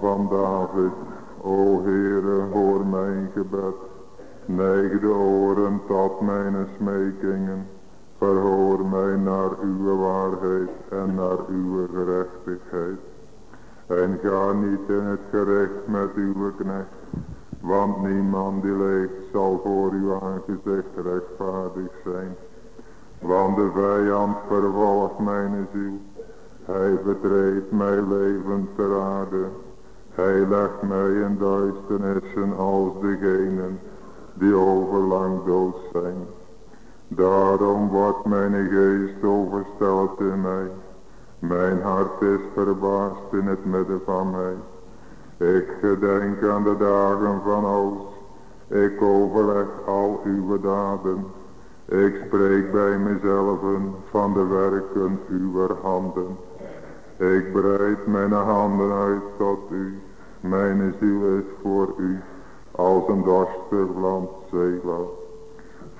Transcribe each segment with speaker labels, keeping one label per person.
Speaker 1: Van David. O Heere, hoor mijn gebed. Neig de oren tot mijn smekingen. Verhoor mij naar uw waarheid en naar uw gerechtigheid. En ga niet in het gerecht met uw knecht. Want niemand die leeft zal voor uw aangezicht rechtvaardig zijn. Want de vijand vervolgt mijn ziel. Hij betreedt mijn leven ter. Hij legt mij in duisternissen als degenen die overlang dood zijn. Daarom wordt mijn geest oversteld in mij. Mijn hart is verbaasd in het midden van mij. Ik gedenk aan de dagen van Oost. Ik overleg al uw daden. Ik spreek bij mezelf van de werken uw handen. Ik breid mijn handen uit tot u. Mijn ziel is voor u als een dorstig land.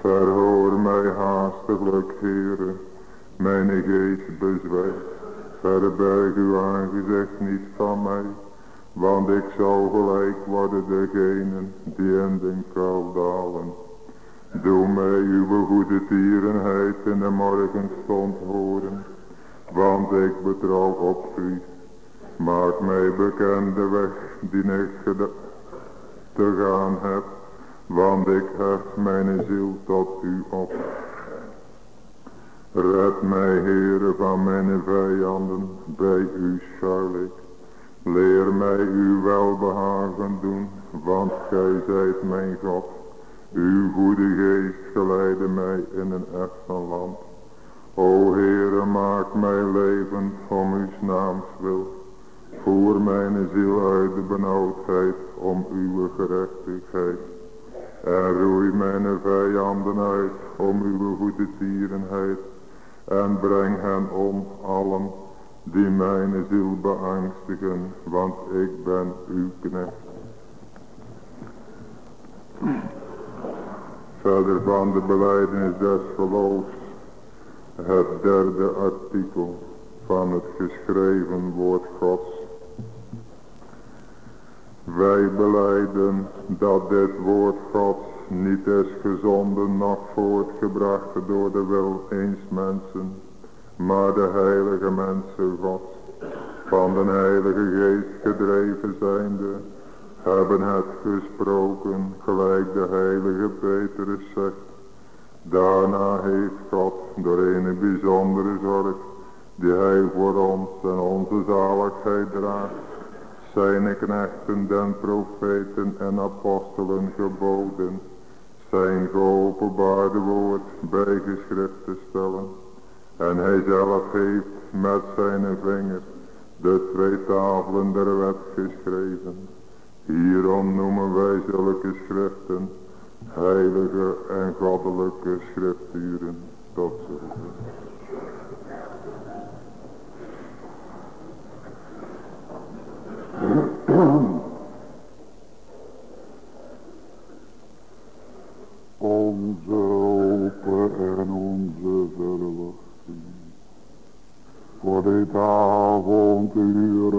Speaker 1: Verhoor mij haastiglijk, Heere. Mijn geest bezwijkt. Verberg uw aangezicht niet van mij. Want ik zal gelijk worden degenen die in den kou dalen. Doe mij uw goede tierenheid in de morgenstond horen want ik betrouw op u. Maak mij bekend de weg die ik te gaan heb, want ik hecht mijn ziel tot u op. Red mij, Heere, van mijn vijanden, bij u zal. Leer mij uw welbehagen doen, want gij zijt mijn God. Uw goede geest geleide mij in een echt land. O Heere, maak mij levend om uw naams wil. Voer mijn ziel uit de benauwdheid om uw gerechtigheid. En roei mijn vijanden uit om uw goede tierenheid. En breng hen om allen die mijn ziel beangstigen, want ik ben uw knecht. Verder van de beleidenis des geloofs het derde artikel van het geschreven woord Gods. Wij beleiden dat dit woord Gods niet is gezonden noch voortgebracht door de wil eens mensen, maar de heilige mensen Gods, van de heilige geest gedreven zijnde, hebben het gesproken, gelijk de heilige Petrus zegt. Daarna heeft God door een bijzondere zorg die hij voor ons en onze zaligheid draagt, zijn knechten den profeten en apostelen geboden, zijn geopenbaarde woord bijgeschrift te stellen. En hij zelf heeft met zijn vinger de twee tafelen der wet geschreven. Hierom noemen wij zulke schriften heilige en goddelijke schrifturen tot zover.
Speaker 2: onze hoop en onze verwachting. Voor dit avontuur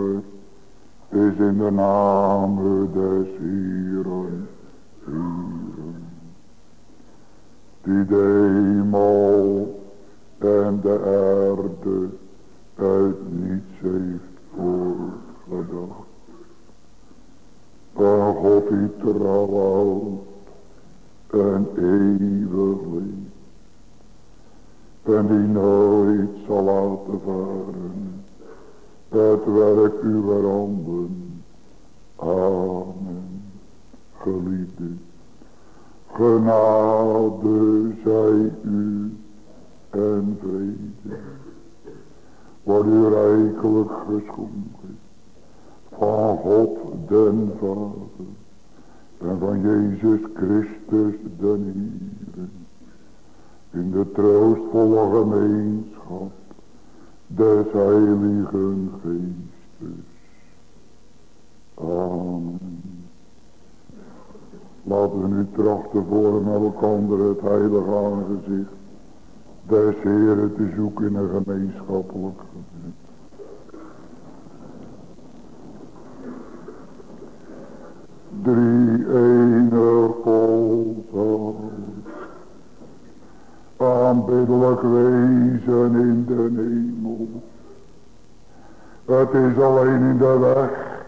Speaker 2: is in de naam des Heeren, Heeren die de hemel en de aarde uit niets heeft voorgedacht. Een God die trouw houdt en eeuwig leeft. en die nooit zal laten varen. Het werk uw handen. Amen. Geliefde. Genade zij u en vrede. Wordt u rijkelijk geschonken. Van God den Vader. En van Jezus Christus den Heer in de troostvolle gemeenschap des Heiligen Geestes. Amen. Laten we nu trachten voor met elkaar het heilige aangezicht des Heren te zoeken in een gemeenschappelijk gebed. Drie ene volzaam aanbiddelijk wezen in de hemel. Het is alleen in de weg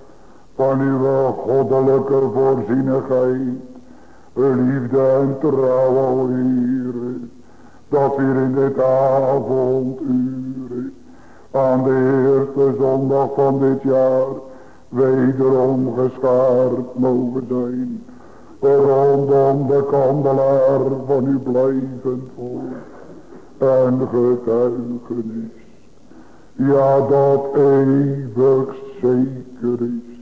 Speaker 2: van uw goddelijke voorzienigheid, liefde en trouw, o dat we in dit avonduur aan de eerste zondag van dit jaar wederom geschaard mogen zijn rondom de kandelaar van uw blijvend woord en getuigenis. Ja, dat eeuwig zeker is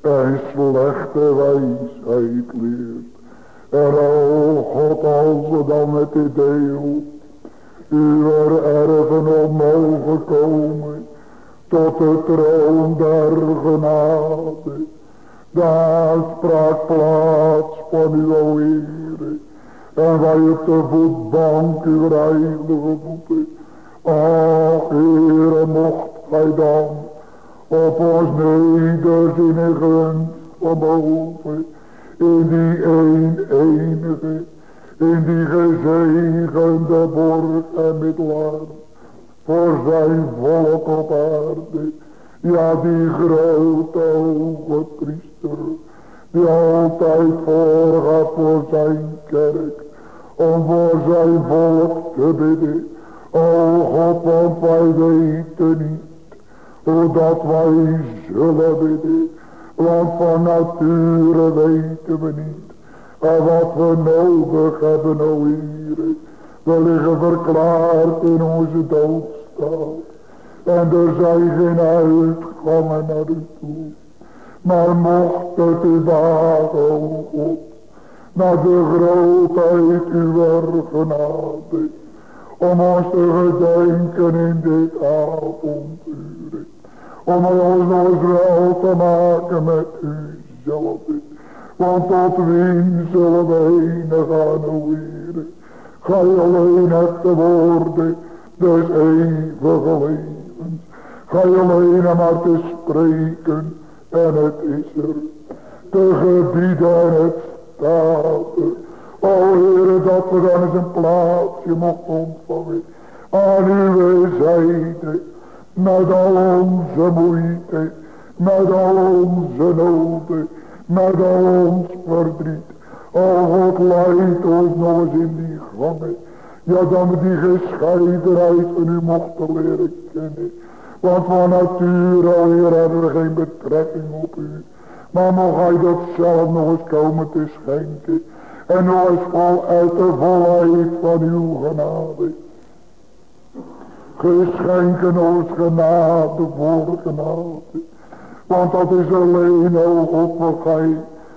Speaker 2: en slechte wijsheid leert. En o God, als we dan met dit deel uw erven mogen komen tot de troon der genade daar sprak plaats van uw o En wij op de voetbank uw heilige voeten. Ach, Heere, mocht gij dan op ons nederzinnigen van boven. In die een enige, in die gezegende borg en middelaar. Voor zijn volk op aarde. Ja, die grote ogen priester die altijd voorgaat voor zijn kerk, om voor zijn volk te bidden. O God, want wij weten niet hoe dat wij zullen bidden, want van nature weten we niet. Wat we nodig hebben, o we liggen verklaard in onze doodstaat. En er zijn geen uitgangen naar u toe. Maar mocht het u wagen, o naar de grootheid uw genade, om ons te gedenken in dit avonduur, om ons nog te maken met u zelf. Want tot wie zullen we heen gaan, o Heer? Gij alleen hebt de woorden des eeuwige levens. Gij alleen maar te spreken en het is er. Te gebieden en het staat er. O Heere, dat we dan eens een plaatsje mochten ontvangen. Aan uw zijde. Met al onze moeite. Met al onze noden. Met al ons verdriet. O God, leid ons nog eens in die gangen. Ja, dan die gescheidenheid van u mochten leren kennen. Want van nature alweer hebben we geen betrekking op u. Maar mocht hij dat zelf nog eens komen te schenken. En nog eens vol uit de volheid van uw genade. Geschenken ons genade voor genade. Want dat is alleen, o God,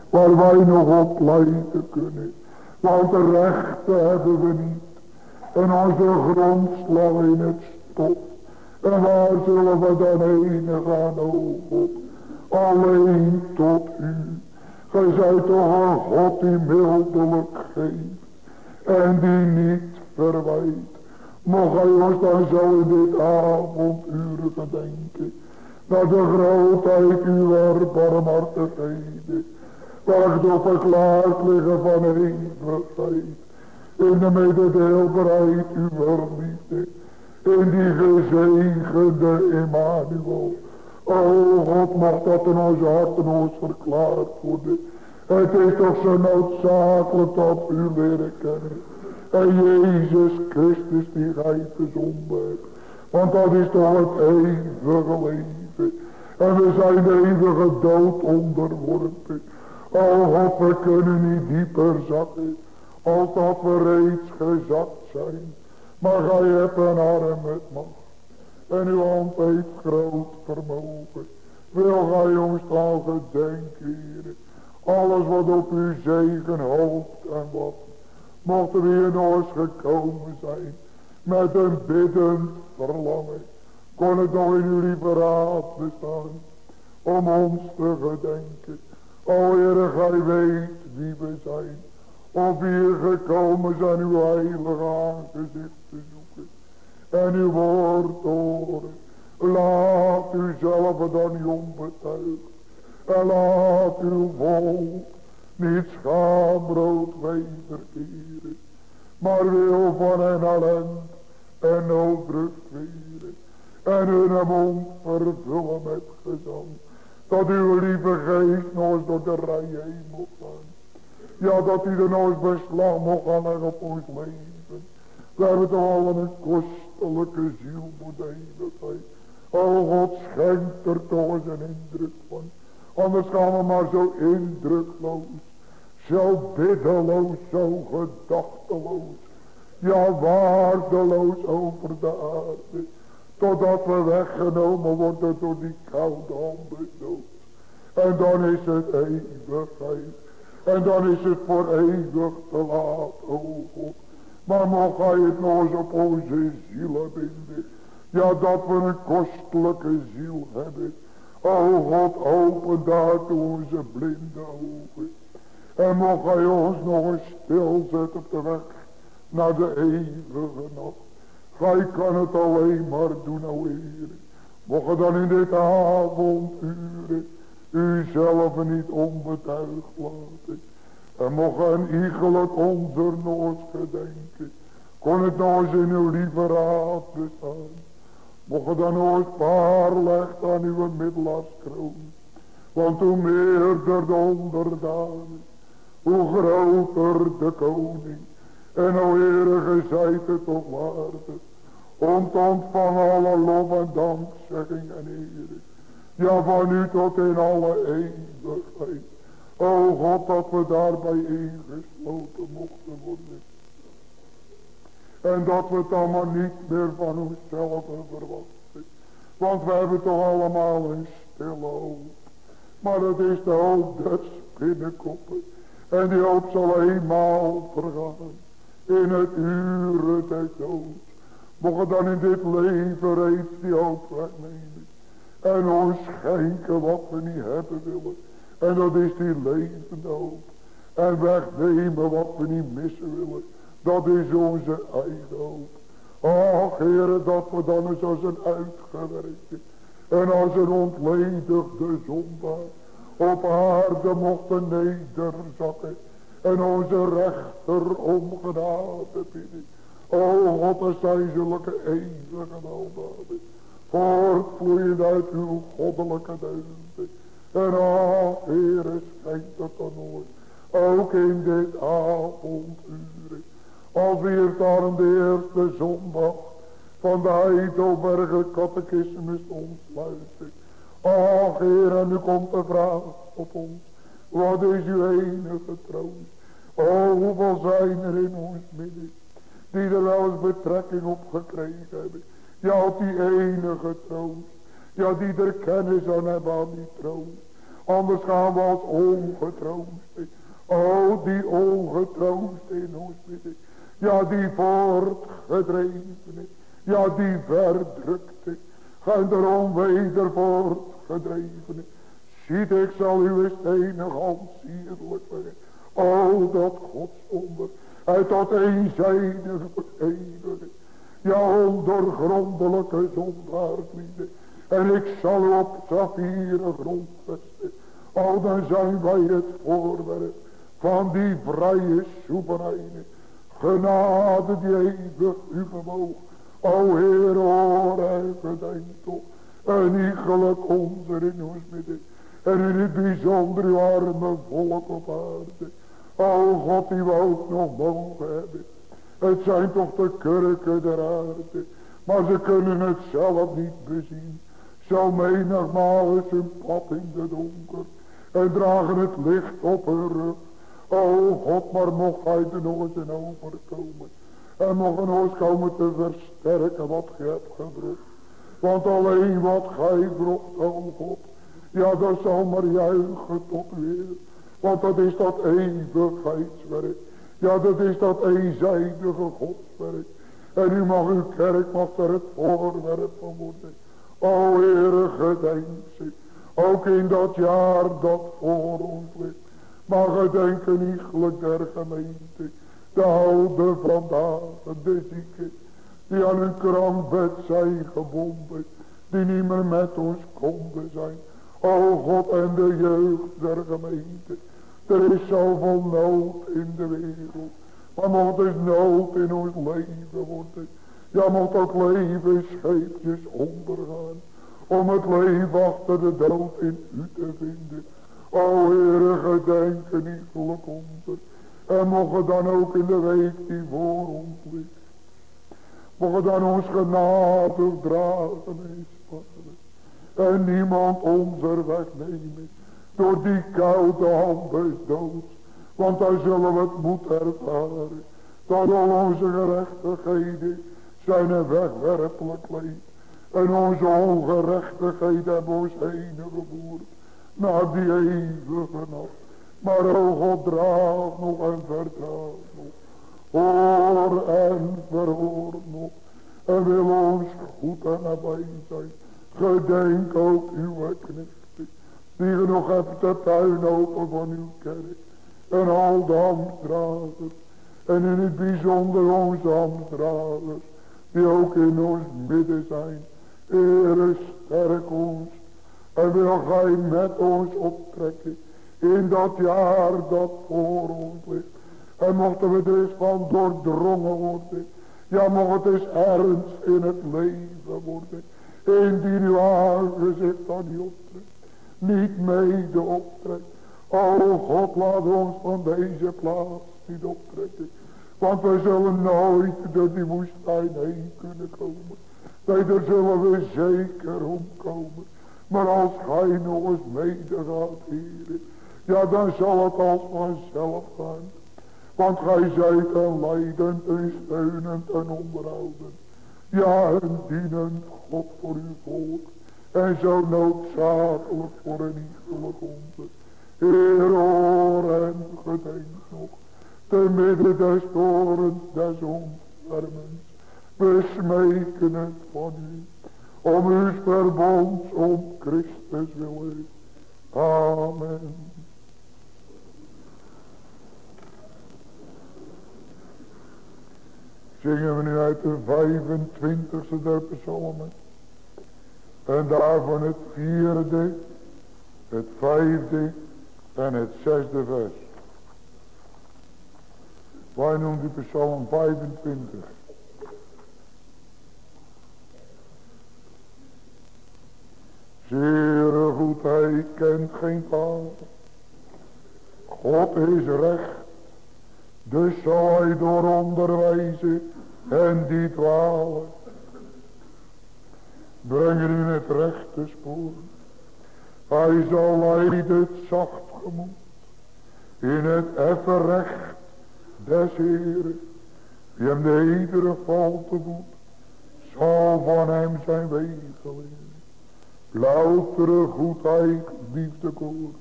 Speaker 2: waar wij nog op leiden kunnen. Want de rechten hebben we niet. En onze grondslag in het stof. En waar zullen we dan heen gaan, o God? Alleen tot u. Gij zijt toch God die mildelijk geeft. En die niet verwijt. Mocht gij ons dan zo in dit avonduren gedenken. Naar de grootheid uw barmhartigheden. Waar toch verklaard liggen van eeuwigheid. In de mededeelbaarheid uw liefde in die gezegende Emmanuel. O God, mag dat in onze harten ons verklaard worden. Het is toch zo noodzakelijk dat u leren kennen. En Jezus Christus die gij verzonden Want dat is toch het eeuwige leven. En we zijn de eeuwige dood onderworpen. Oh God, we kunnen niet dieper zakken. Als dat we reeds gezakt zijn. Maar gij hebt een arm met macht. En uw hand heeft groot vermogen. Wil gij ons dan gedenken. Alles wat op uw zegen hoopt en wat. Mochten we hier nog eens gekomen zijn. Met een biddend verlangen. Kon het nog in uw lieve bestaan. Om ons te gedenken. O Heer, gij weet wie we zijn. Of hier gekomen zijn uw heilige aangezicht te zoeken. En uw woord horen. Laat u zelf dan niet onbetuigd. En laat uw volk niet schaamrood wederkeren. Maar wil van hen ellend en nooddruft weren. En hun mond vervullen met gezang. Dat uw lieve geest eens door de rij heen mocht gaan. Ja, dat u er eens beslag mocht gaan leggen op ons leven. We hebben toch al een kostelijke ziel voor de eeuwigheid. O God, schenk er toch eens een indruk van. Anders gaan we maar zo indrukloos. Zo biddeloos, zo gedachteloos. Ja, waardeloos over de aarde. Totdat we weggenomen worden door die koude handen dood. En dan is het eeuwigheid. En dan is het voor eeuwig te laat, o God. Maar mocht hij het nog eens op onze zielen binden. Ja, dat we een kostelijke ziel hebben. O God, open daartoe onze blinde ogen. En mocht hij ons nog eens stilzetten op de weg naar de eeuwige nacht. Gij kan het alleen maar doen, o Heer. Mocht dan in dit avonduren uzelf niet onbetuigd laten. En mocht een iegelijk onder nooit gedenken. Kon het nog eens in uw lieve raad bestaan. Mocht dan nooit paar legt aan uw middelaarskroon. Want hoe meer de onderdanen, hoe groter de koning. En hoe Heere, zijt het toch waardig. Om te ontvangen alle lof en dankzegging en ere. Ja, van u tot in alle eeuwigheid. O God, dat we daarbij ingesloten mochten worden. En dat we het allemaal niet meer van onszelf verwachten. Want we hebben toch allemaal een stille hoop. Maar het is de hoop des binnenkoppen. En die hoop zal eenmaal vergaan. In het uren des doods. Mogen dan in dit leven reeds die hoop wegnemen. En ons schenken wat we niet hebben willen. En dat is die levende hoop. En wegnemen wat we niet missen willen. Dat is onze eigen hoop. Ach, heren, dat we dan eens als een uitgewerkte en als een ontledigde zondaar op aarde mochten nederzakken en onze rechter om genade bidden. O God, er zijn zulke eeuwige weldaden, voortvloeiend uit uw goddelijke deugden. En ach, Heere, schenk dat dan nooit, ook in dit avonduren. Als we hier daarom de eerste zondag van de Heidelberger catechismus ontsluiten. Ach Heer, en nu komt de vraag op ons. Wat is uw enige troost? Oh, hoeveel zijn er in ons midden. Die er wel eens betrekking op gekregen hebben. Ja, die enige troost. Ja, die er kennis aan hebben aan die troost. Anders gaan we als ongetroost. Oh, die ongetroost in ons midden. Ja, die voortgedreven. Ja, die verdrukte. En erom weder voortgedreven is. Ziet, ik zal uw stenen hand sierlijk leggen. O, dat godswonder. Uit dat eenzijdige eeuwige. Ja, ondergrondelijke zondaarlieden. En ik zal u op saffieren grond vesten. O, dan zijn wij het voorwerp van die vrije soevereine Genade die eeuwig u bewoog. O Heer, hoor en gedenk toch. En iegelijk onder in ons midden. En in het bijzonder uw arme volk op aarde. O God die we ook nog mogen hebben. Het zijn toch de kurken der aarde. Maar ze kunnen het zelf niet bezien. Zo menigmaal is hun pad in de donker. En dragen het licht op hun rug. O God, maar mocht hij er nog eens in overkomen. En mogen ons komen te versterken wat gij hebt gebrocht. Want alleen wat gij brocht, o God. Ja, dat zal maar juichen tot weer. Want dat is dat eeuwigheidswerk. Ja, dat is dat eenzijdige godswerk. En u mag uw kerk er het voorwerp van worden. O Heere, gedenk zich. Ook in dat jaar dat voor ons ligt. Maar gedenken iegelijk der gemeente. De oude vandaag, de zieken. Die aan hun krankbed zijn gebonden. Die niet meer met ons konden zijn. O God en de jeugd der gemeente. Er is zoveel nood in de wereld. Maar mocht er nood in ons leven worden. Ja, mocht ook leven scheepjes ondergaan. Om het leven achter de dood in u te vinden. O Heere, gedenken niet geluk onder. En mocht dan ook in de week die voor ons ligt. Dan ons genade dragen is, Vader. En niemand onze weg nemen. Door die koude hand des doods. Want daar zullen we het moeten ervaren. Dat al onze gerechtigheden zijn een wegwerpelijk leed. En onze ongerechtigheid hebben ons heen gevoerd. Naar die eeuwige nacht. Maar o God draag nog en nog. Hoor en verhoor nog. En wil ons goed en nabij zijn. Gedenk ook uw knechten. Die je nog hebt de tuin open van uw kerk. En al de ambtsdragers. En in het bijzonder onze ambtsdragers. Die ook in ons midden zijn. Ere sterk ons. En wil gij met ons optrekken. In dat jaar dat voor ons ligt. En mochten we eens van doordrongen worden. Ja, mocht het eens ernst in het leven worden. In die uw aangezicht dan niet optrekt. Niet mede optrekt. O God, laat ons van deze plaats niet optrekken. Want we zullen nooit door die woestijn heen kunnen komen. Nee, daar zullen we zeker omkomen. Maar als gij nog eens mede gaat, heren. Ja, dan zal het als vanzelf gaan. Want gij zijt een leidend, een steunend en onderhoudend. Ja, en dienend God voor uw volk. En zo noodzakelijk voor een iegelijk onder. Heer, hoor en gedenk nog. Te midden des torens des ontfermens. We smeken het van u. Om uw verbond om Christus willen. Amen. Zingen we nu uit de 25e der psalmen. En daarvan het vierde, het vijfde en het zesde vers. Wij noemen die psalm 25. Zeer goed, hij kent geen taal. God is recht. Dus zal hij door onderwijzen en die dwalen. Brengen in het rechte spoor. Hij zal leiden het zacht gemoed. In het effen recht des Heeren. Wie hem de iedere falte doet. Zal van hem zijn wegen leren. Loutere goedheid, liefde koorden.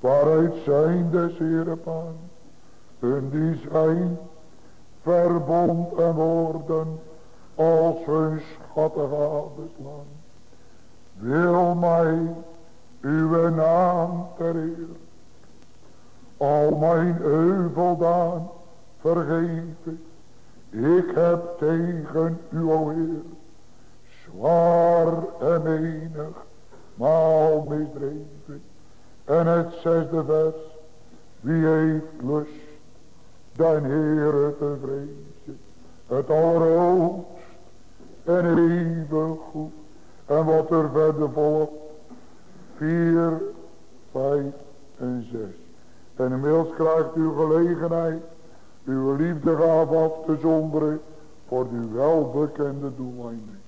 Speaker 2: Waaruit zijn des Heeren paan. Hun die zijn verbond en worden als hun schatten gadeslaan. Wil mij uw naam ter eer. Al mijn euveldaan vergeven. Ik heb tegen u, o Heer, zwaar en menig maal misdreven. En het zesde vers, wie heeft lust, den Heere te vrezen. Het allerhoogst en even goed. En wat er verder volgt, 4, 5 en 6. En inmiddels krijgt u gelegenheid uw liefde af te zonderen voor uw welbekende doeleinden.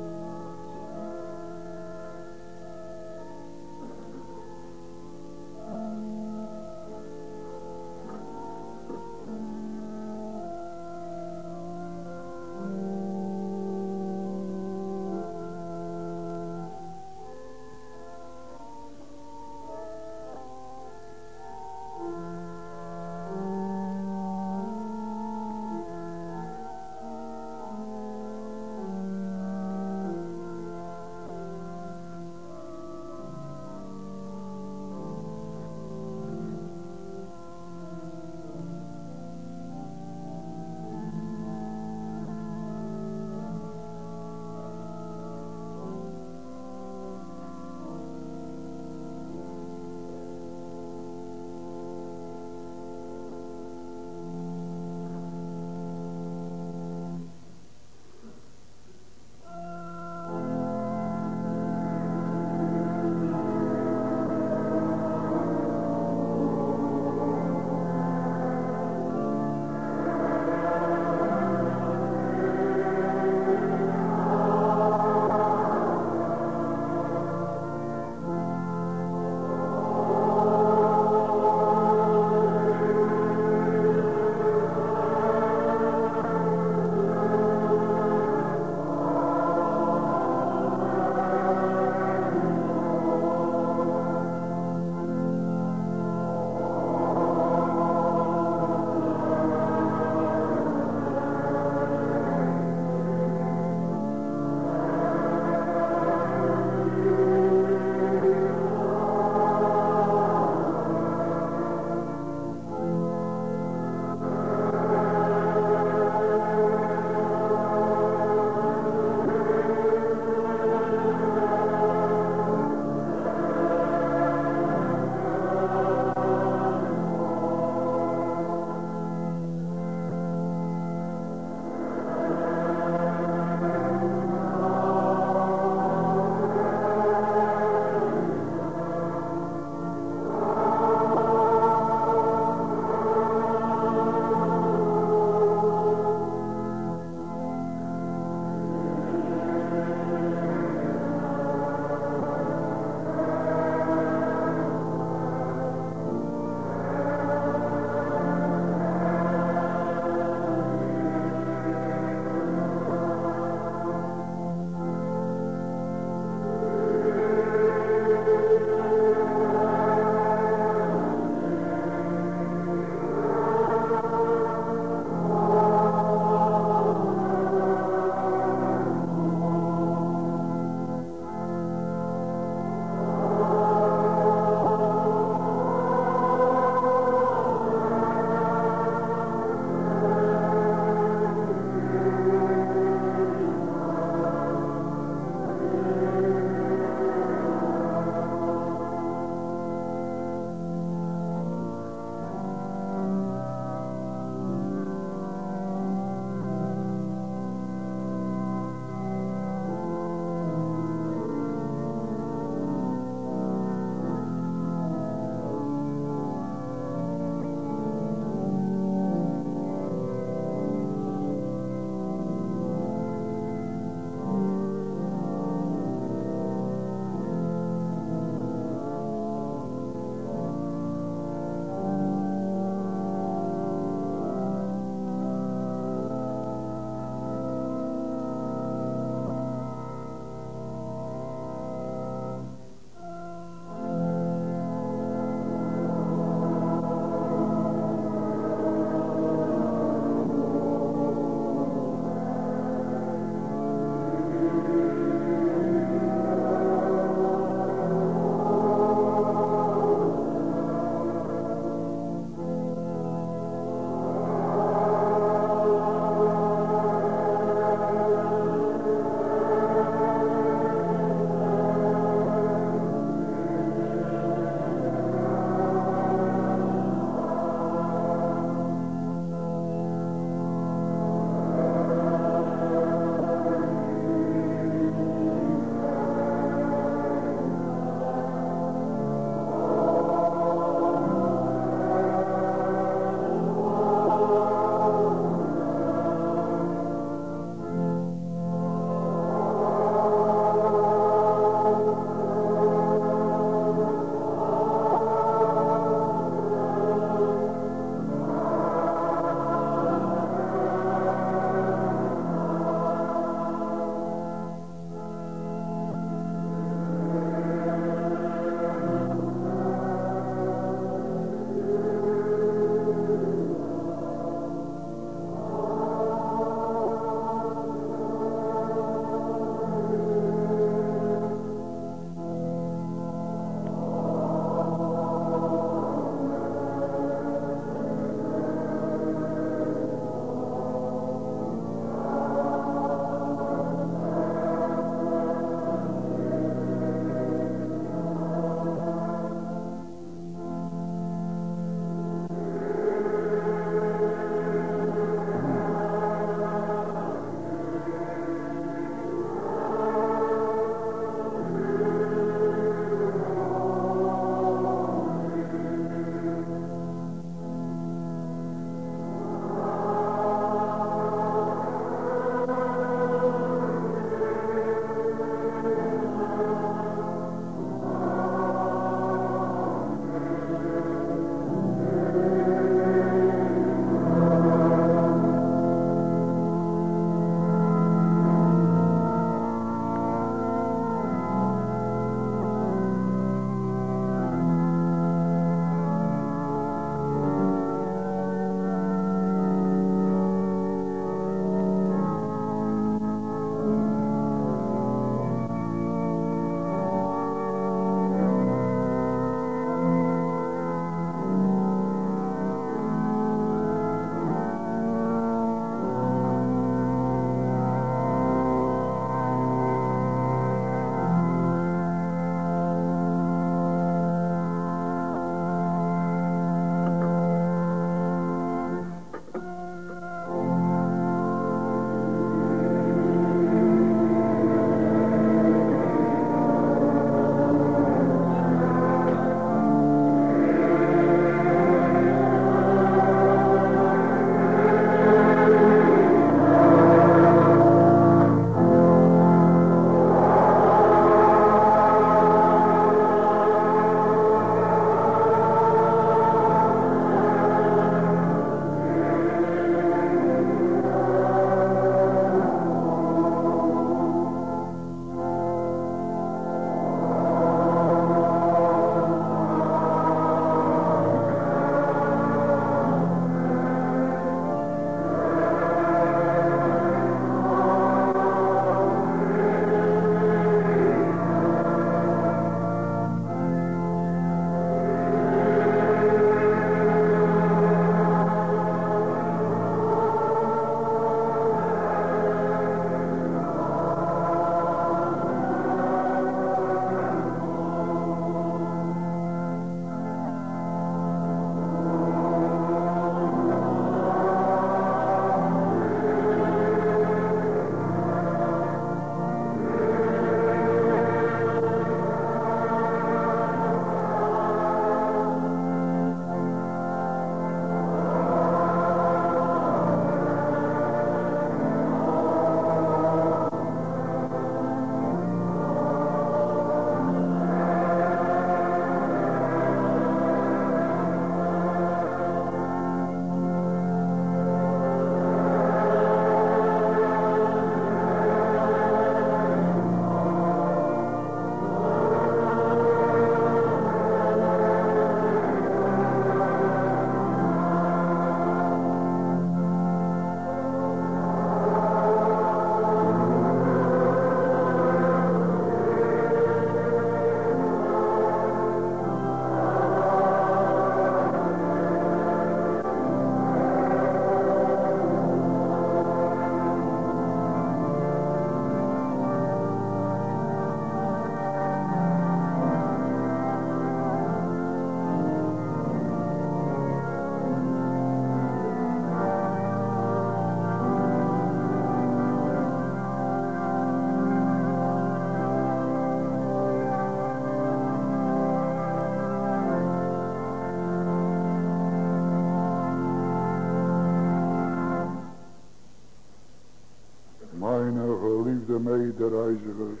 Speaker 2: Medereizigers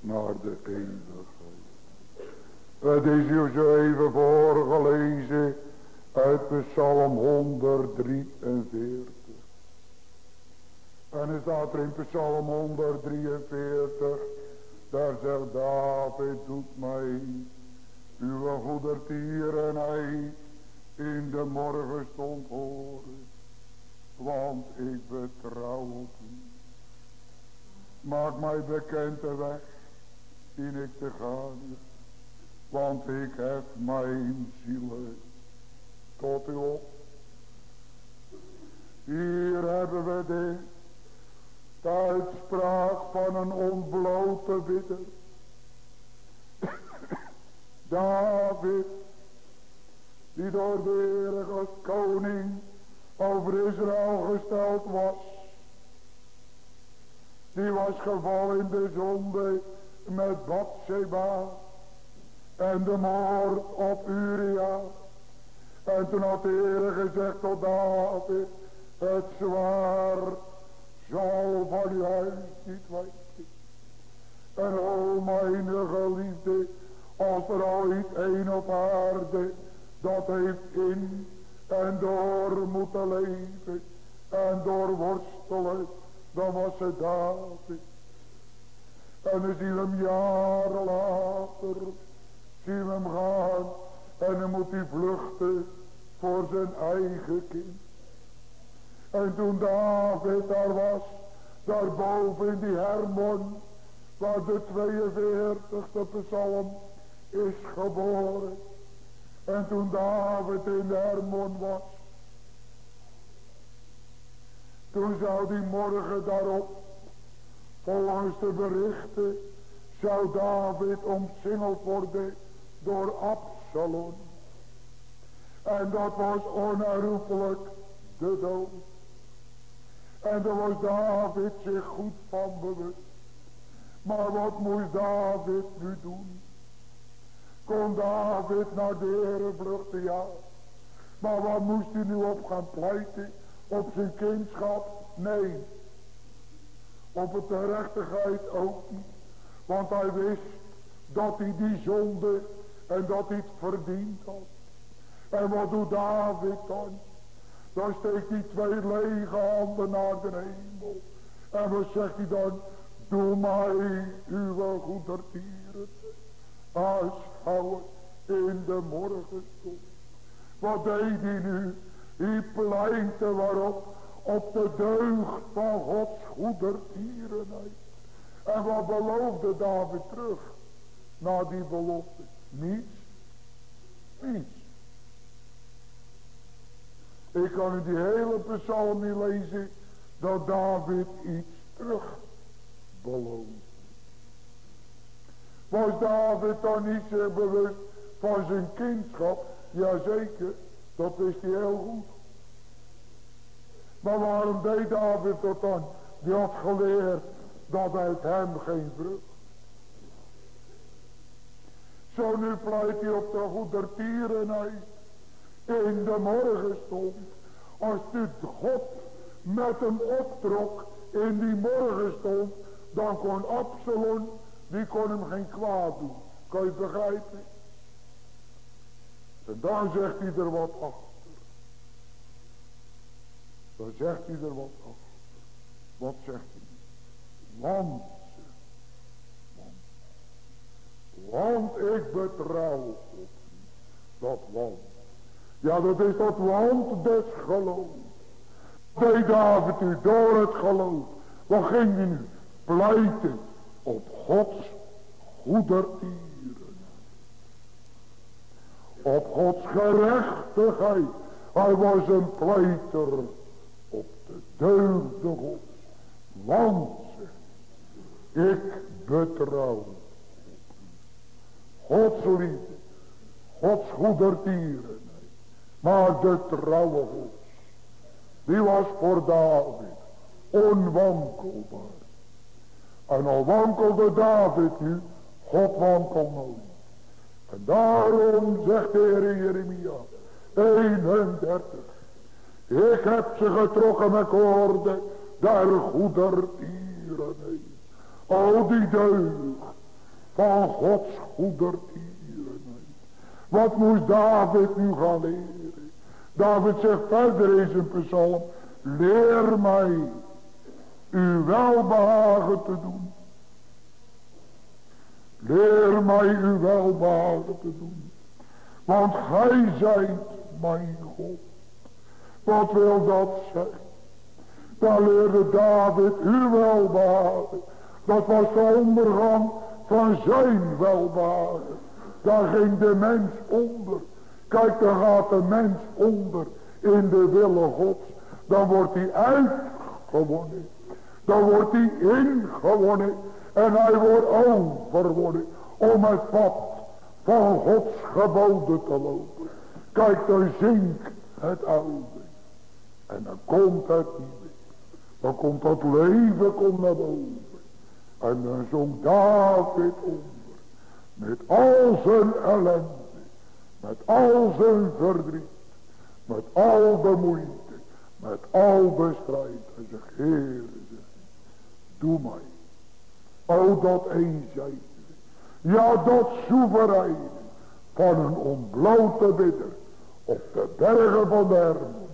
Speaker 2: naar de eeuwigheid. Het is u zo even voorgelezen uit Psalm 143. En er staat er in Psalm 143, daar zegt David, doet mij uw goedertierenheid in de morgenstond horen, want ik betrouw op u. Maak mij bekend de weg die ik te gaan, want ik heb mijn ziel tot u op. Hier hebben we de de uitspraak van een ontblote bidder. David, die door de Heer koning over Israël gesteld was. Die was gevallen in de zonde met Bathsheba en de moord op Uria. En toen had de Heer gezegd tot David, het zwaar zal van uw huis niet wijken. En o mijn geliefde, als er ooit een op aarde dat heeft in en door moeten leven en door worstelen, dan was het David. En dan zien hem jaren later, zien hem gaan en dan moet hij vluchten voor zijn eigen kind. En toen David daar was, daarboven in die Hermon, waar de 42e psalm is geboren. En toen David in Hermon was, toen zou die morgen daarop, volgens de berichten, zou David omsingeld worden door Absalom. En dat was onherroepelijk de dood. En daar was David zich goed van bewust. Maar wat moest David nu doen? Kon David naar de Heere vluchten? Ja. Maar wat moest hij nu op gaan pleiten? Op zijn kindschap? Nee. Op de gerechtigheid ook niet. Want hij wist dat hij die zonde en dat hij het verdiend had. En wat doet David dan? Dan steekt hij twee lege handen naar de hemel. En wat zegt hij dan? Doe mij uw goedertieren. Aanschouwen in de morgenstond. Wat deed hij nu? Hij pleitte waarop op de deugd van Gods goedertierenheid. En wat beloofde David terug? Na die belofte. Niets. Niets. Ik kan in die hele psalm niet lezen dat David iets terug belooft. Was David dan niet zo bewust van zijn kindschap? Jazeker, dat wist hij heel goed. Maar waarom deed David dat dan? Die had geleerd dat uit hem geen vrucht. Zo nu pleit hij op de goedertierenheid in de morgenstond. Als dit God met hem optrok in die morgenstond, dan kon Absalom, die kon hem geen kwaad doen. Kan je begrijpen? En dan zegt hij er wat achter. Dan zegt hij er wat achter. Wat zegt hij? Want, want, want ik betrouw op dat want. Ja, dat is dat land des geloof. Deed David u door het geloof. Wat ging hij nu? Pleiten op Gods goedertieren. Op Gods gerechtigheid. Hij was een pleiter op de deugde God. Want ik betrouw Gods liefde. Gods goedertieren. Maar de trouwe God, die was voor David onwankelbaar. En al wankelde David nu, God wankelt nooit. En daarom zegt de Heer Jeremia 31. Ik heb ze getrokken met koorden, daar goedertieren al die deugd van Gods goedertierenheid. Wat moest David nu gaan leren? David zegt verder in zijn psalm, leer mij uw welbehagen te doen. Leer mij uw welbehagen te doen. Want gij zijt mijn God. Wat wil dat zeggen? Daar leerde David uw welbehagen. Dat was de ondergang van zijn welbehagen. Daar ging de mens onder. Kijk, daar gaat de mens onder in de wille gods. Dan wordt hij uitgewonnen. Dan wordt hij ingewonnen. En hij wordt overwonnen. Om het pad van Gods geboden te lopen. Kijk, dan zinkt het oude. En dan komt het nieuwe. Dan komt dat leven komt naar boven. En dan zong David onder. Met al zijn ellende. Met al zijn verdriet. Met al de moeite. Met al de strijd. En zegt, Heer, doe mij. O dat eenzijde. Ja, dat soeverein. Van een ontblote bidder. Op de bergen van de Hermon.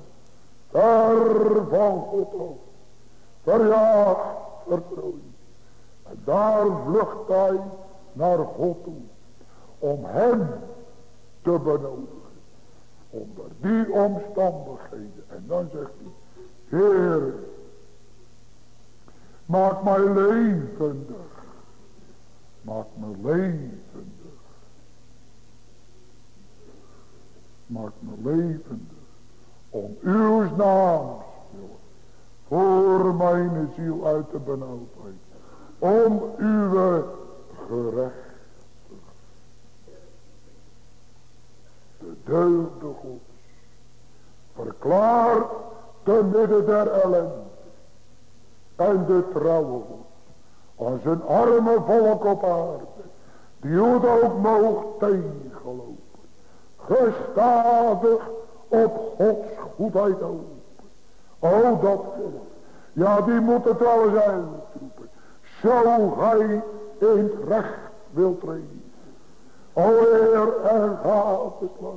Speaker 2: Ver van God af. Verjaagd. En daar vlucht hij naar God toe. Om hem te benodigen. Onder die omstandigheden. En dan zegt hij. Heer. Maak mij levendig. Maak me levendig. Maak me levendig. Om uw naams Voor mijn ziel uit de benauwdheid om uw gerecht. De deugde gods. Verklaart te midden der ellende. En de trouwe God. Aan zijn arme volk op aarde. Die hoe ook moog tegenlopen. Gestadig op Gods goedheid open. O dat volk. Ja die moet het wel eens uitroepen. Zo hij in het recht wil treden. O Heer en gavenslag.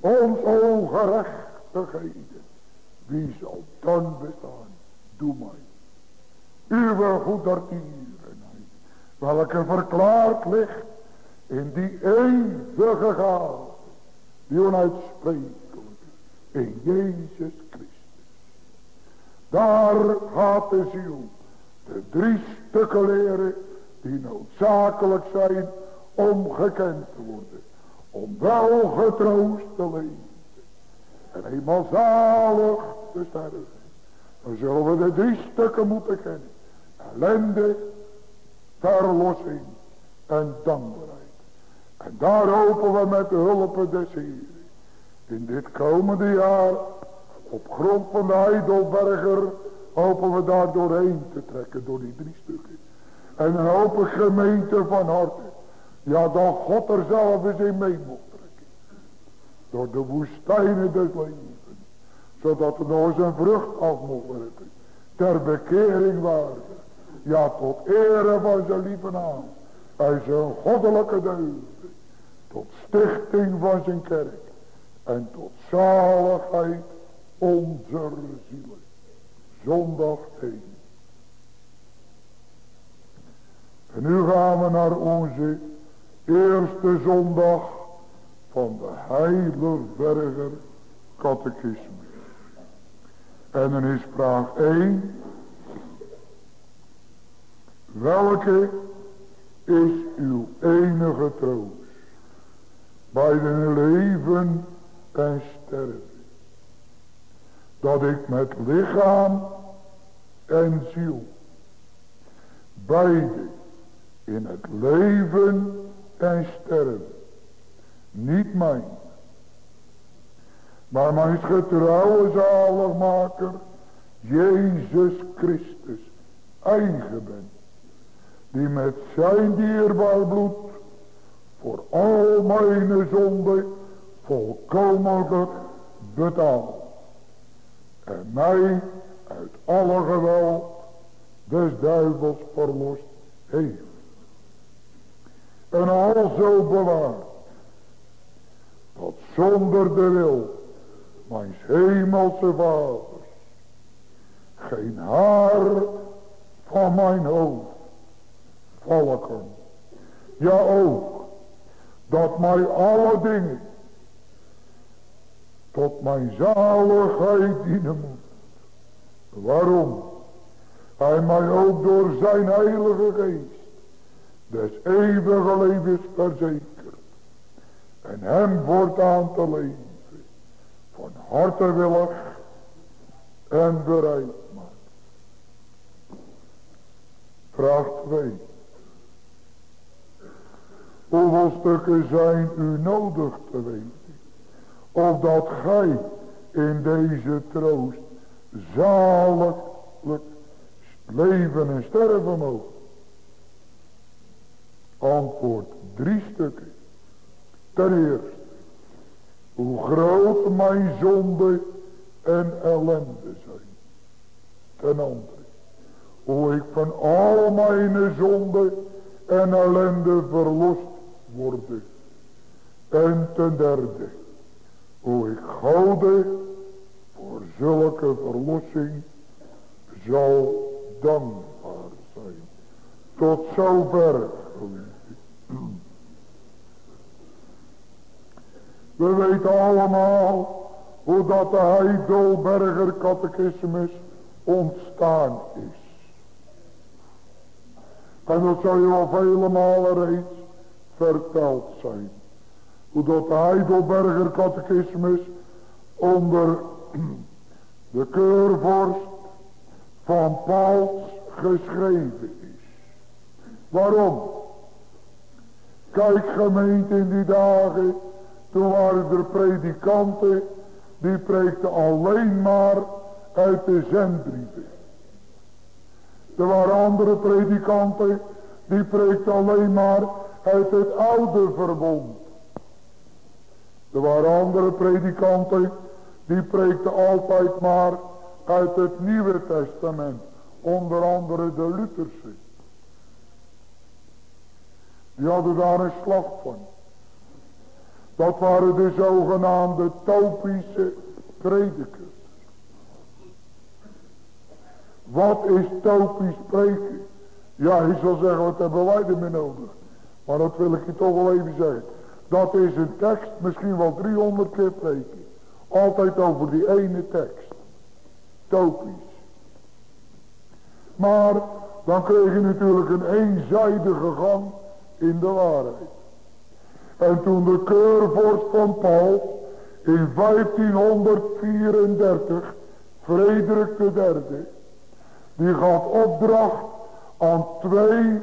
Speaker 2: Ons ongerechtigheden. Wie zal dan bestaan? Doe mij. Uwe goedertierenheid. Welke verklaard ligt in die eeuwige gave. Die onuitsprekelijk in Jezus Christus. Daar gaat de ziel de drie stukken leren die noodzakelijk zijn om gekend te worden. Om wel getroost te leven. En eenmaal zalig te sterven. Dan zullen we de drie stukken moeten kennen. Ellende, verlossing en dankbaarheid. En daar hopen we met de hulp des Heeren. In dit komende jaar op grond van de Heidelberger hopen we daar doorheen te trekken door die drie stukken. En een hopen gemeente van harte. Ja, dat God er zelf eens in mee mocht trekken. Door de woestijnen des levens. Zodat we nog eens een vrucht af mogen werpen. Ter bekering waarde. Ja, tot ere van zijn lieve naam. En zijn goddelijke deugden. Tot stichting van zijn kerk. En tot zaligheid onze zielen zondag heen. En nu gaan we naar onze eerste zondag van de Heidelberger catechismus. En dan is vraag 1. Welke is uw enige troost bij de leven en sterven? dat ik met lichaam en ziel beide in het leven en sterven niet mijn maar mijn getrouwe zaligmaker Jezus Christus eigen ben die met zijn dierbaar bloed voor al mijn zonden volkomen betaald en mij uit alle geweld des duivels verlost heeft. En al zo bewaard. Dat zonder de wil. Mijn hemelse vaders. Geen haar van mijn hoofd. Valken. Ja ook. Dat mij alle dingen. Tot mijn zaligheid dienen moet. Waarom? Hij mij ook door zijn heilige geest des eeuwige levens verzekerd. En hem wordt aan te leven. Van harte willig en bereid maakt. Vraag 2. Hoeveel stukken zijn u nodig te weten? Opdat gij in deze troost zaliglijk leven en sterven moogt. Antwoord drie stukken. Ten eerste, hoe groot mijn zonde en ellende zijn. Ten andere, hoe ik van al mijn zonde en ellende verlost word. En ten derde, hoe ik gouden voor zulke verlossing zal dankbaar zijn. Tot zover. We weten allemaal hoe dat de Heidelberger catechismus ontstaan is. En dat zou je al vele malen reeds verteld zijn. Hoe dat de Heidelberger catechismus onder de keurvorst van Paul geschreven is. Waarom? Kijk gemeente in die dagen, toen waren er predikanten, die preekten alleen maar uit de zendbrieven. Er waren andere predikanten, die preekten alleen maar uit het oude verbond. Er waren andere predikanten, die preekten altijd maar uit het Nieuwe Testament. Onder andere de Lutherse. Die hadden daar een slag van. Dat waren de zogenaamde topische predikers. Wat is topisch spreken? Ja, je zal zeggen, wat hebben wij ermee nodig? Maar dat wil ik je toch wel even zeggen. Dat is een tekst, misschien wel 300 keer preken. Altijd over die ene tekst. Topisch. Maar dan kreeg je natuurlijk een eenzijdige gang in de waarheid. En toen de keurvorst van Paul in 1534, Frederik III, die gaf opdracht aan twee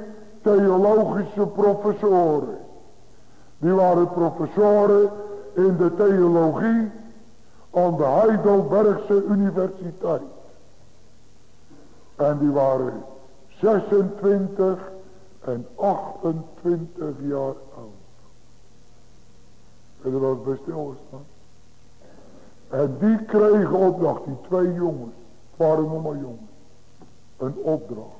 Speaker 2: theologische professoren. Die waren professoren in de theologie aan de Heidelbergse Universiteit. En die waren 26 en 28 jaar oud. En er was best stilgestaan. En die kregen opdracht, die twee jongens, waren nog maar jongens, een opdracht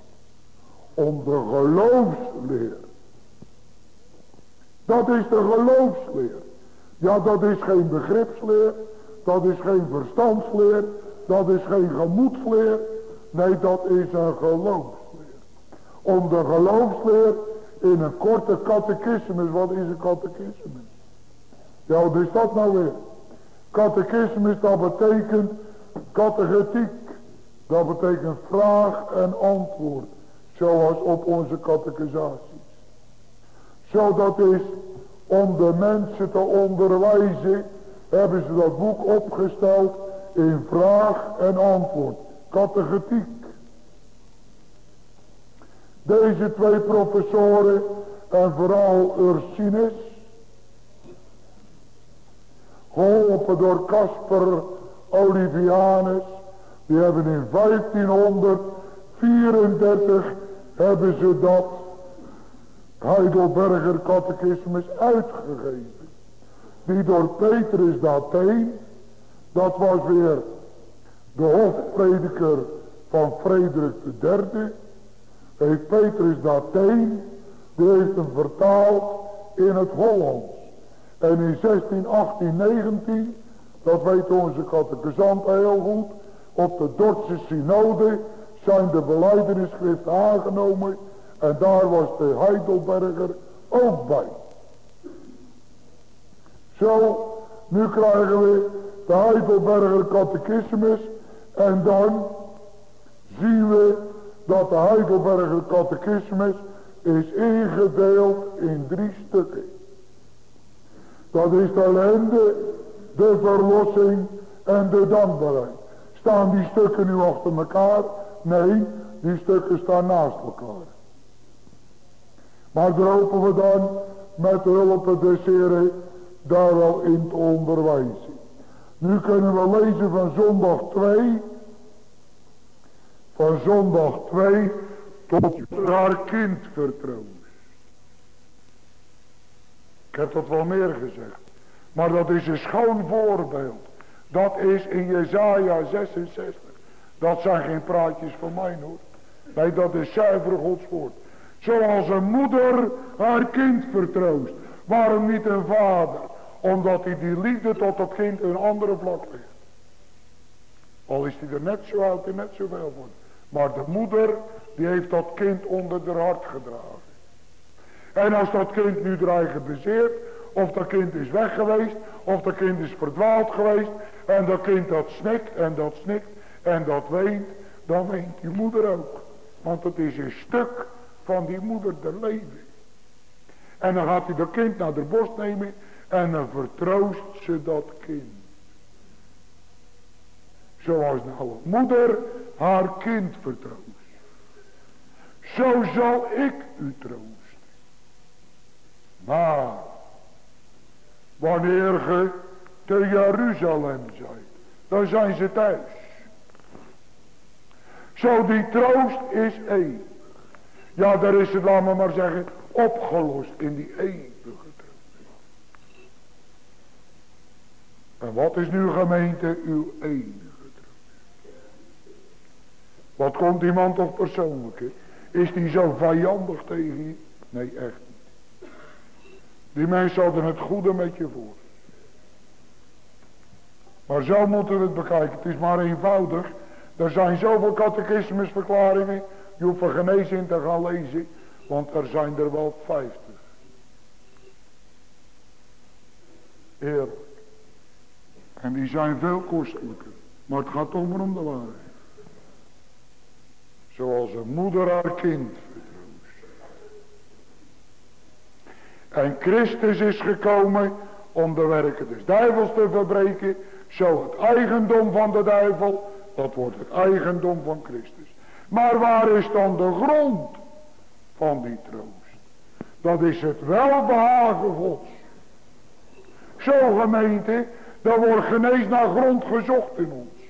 Speaker 2: om de geloofsleer. Dat is de geloofsleer. Ja, dat is geen begripsleer, dat is geen verstandsleer, dat is geen gemoedsleer. Nee, dat is een geloofsleer om de geloofsleer in een korte catechismus. Wat is een catechismus? Ja, wat is dat nou weer? Catechismus, dat betekent catechetiek. Dat betekent vraag en antwoord. Zoals op onze catechisaties. Zo dat is om de mensen te onderwijzen. Hebben ze dat boek opgesteld in vraag en antwoord. Catechetiek. Deze twee professoren en vooral Ursinus. Geholpen door Casper Olivianus. Die hebben in 1534 hebben ze dat Heidelberger catechismus uitgegeven. Die door Petrus Dateen, dat was weer de hofprediker van Frederik III heeft Petrus Dateen, die heeft hem vertaald in het Hollands. En in 16, 18, 19, dat weet onze catechisant heel goed, op de Dordtse synode zijn de beleidenisschriften aangenomen en daar was de Heidelberger ook bij. Zo, nu krijgen we de Heidelberger catechismus en dan zien we dat de Heidelberger catechismus is ingedeeld in drie stukken. Dat is de ellende, de verlossing en de dankbaarheid. Staan die stukken nu achter elkaar? Nee, die stukken staan naast elkaar. Maar daar hopen we dan met de hulp des daar wel in te onderwijzen. Nu kunnen we lezen van zondag 2. Van zondag 2 tot haar kind vertrouwt. Ik heb dat wel meer gezegd. Maar dat is een schoon voorbeeld. Dat is in Jezaja 66. Dat zijn geen praatjes van mij hoor. Nee, dat is zuiver Gods woord. Zoals een moeder haar kind vertroost. Waarom niet een vader? Omdat hij die liefde tot dat kind een andere vlak ligt. Al is hij er net zo oud en net zo veel van. Maar de moeder, die heeft dat kind onder de hart gedragen. En als dat kind nu dreigen bezeert, of dat kind is weg geweest, of dat kind is verdwaald geweest, en dat kind dat snikt en dat snikt en dat weent, dan weent die moeder ook. Want het is een stuk van die moeder de leven. En dan gaat hij dat kind naar de borst nemen en dan vertroost ze dat kind. Zoals nou een moeder haar kind vertroost. Zo zal ik u troosten. Maar wanneer ge te Jeruzalem zijt, dan zijn ze thuis. Zo die troost is één. Ja, daar is het, laat me maar zeggen, opgelost in die eeuwige troost. En wat is nu gemeente uw enige troost? Wat komt iemand toch persoonlijk? Is die zo vijandig tegen je? Nee, echt niet. Die mensen hadden het goede met je voor. Maar zo moeten we het bekijken. Het is maar eenvoudig. Er zijn zoveel catechismusverklaringen. Je hoeft er geen te gaan lezen. Want er zijn er wel vijftig. Eerlijk. En die zijn veel kostelijker. Maar het gaat om om de waarheid. Zoals een moeder haar kind vertroost. En Christus is gekomen om de werken des duivels te verbreken. Zo het eigendom van de duivel. Dat wordt het eigendom van Christus. Maar waar is dan de grond van die troost? Dat is het welbehagen Gods. Zo gemeente, dan wordt genees naar grond gezocht in ons.